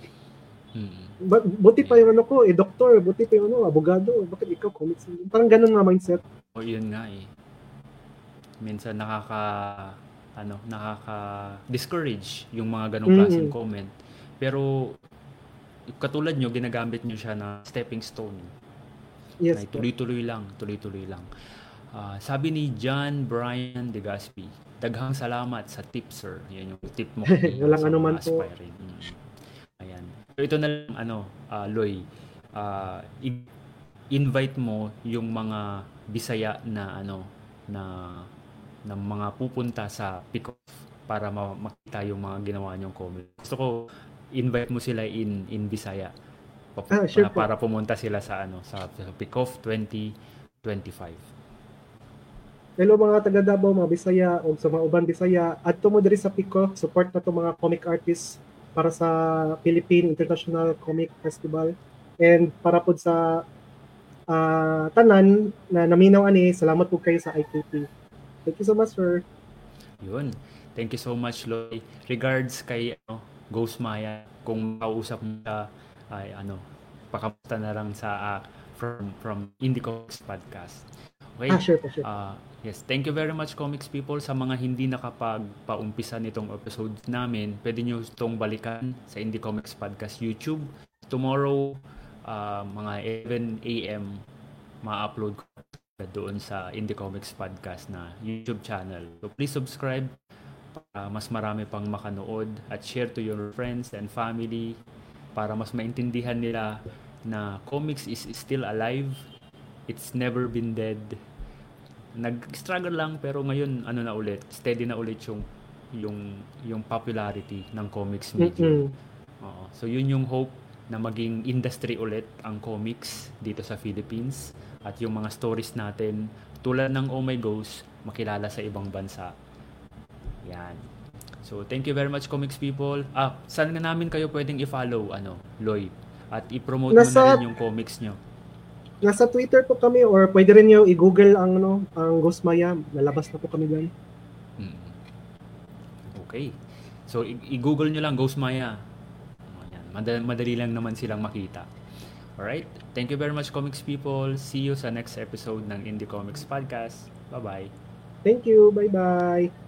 Mm. But, buti pa yung ano ko, eh, doktor, buti pa yung ano, abogado, bakit ikaw comics? Parang ganun nga mindset. O yun nga eh. Minsan nakaka ano, nakaka-discourage yung mga ganong Mm-mm. klaseng comment. Pero katulad nyo, ginagamit nyo siya na stepping stone. Yes. Po. tuloy-tuloy lang, tuloy-tuloy lang. Ah, sabi ni John Brian De Gaspi, daghang salamat sa tip, sir. Yan yung tip mo. Walang ano man po. Mm. Ayan. So, ito na lang, ano, ah, Loy, i- invite mo yung mga Bisaya na, ano, na, na mga pupunta sa pick para ma- makita yung mga ginawa niyong comment. Gusto ko, invite mo sila in in Bisaya. Pa- Ah, sure para, para pumunta sila sa ano sa, sa Pick-Off 2025. Hello mga taga Davao, mga Bisaya o sa mga uban Bisaya. Adto mo diri sa Pico, support na to mga comic artists para sa Philippine International Comic Festival. And para po sa ah, tanan na naminaw ani, salamat po kayo sa IKP. Thank you so much, sir. Yun. Thank you so much, Loy. Regards kay ano, Ghost Maya. Kung makausap mo siya, ay ano, pakamusta na lang sa ah, from from Indie Comics Podcast. Okay? Ah, sure po, sure. Ah, yes, thank you very much comics people sa mga hindi nakapagpaumpisa nitong episode namin. Pwede nyo itong balikan sa Indie Comics Podcast YouTube. Tomorrow, ah, mga 11 a.m. ma-upload ko doon sa Indie Comics Podcast na YouTube channel. So please subscribe para mas marami pang makanood at share to your friends and family para mas maintindihan nila na comics is still alive. It's never been dead nag-struggle lang pero ngayon ano na ulit steady na ulit yung yung yung popularity ng comics media. Mm-mm. Oo. So yun yung hope na maging industry ulit ang comics dito sa Philippines at yung mga stories natin tulad ng Oh My Ghost makilala sa ibang bansa. Yan. So thank you very much comics people. Ah, saan nga namin kayo pwedeng i-follow ano, Loy? At i-promote mo Nasa- na rin yung comics nyo. Nasa Twitter po kami or pwede rin nyo i-google ang, ano, ang Ghost Maya. Lalabas na po kami dyan. Mm. Okay. So, i-google nyo lang Ghost Maya. Ayan. Madali, madali lang naman silang makita. Alright? Thank you very much, comics people. See you sa next episode ng Indie Comics Podcast. Bye-bye. Thank you. Bye-bye.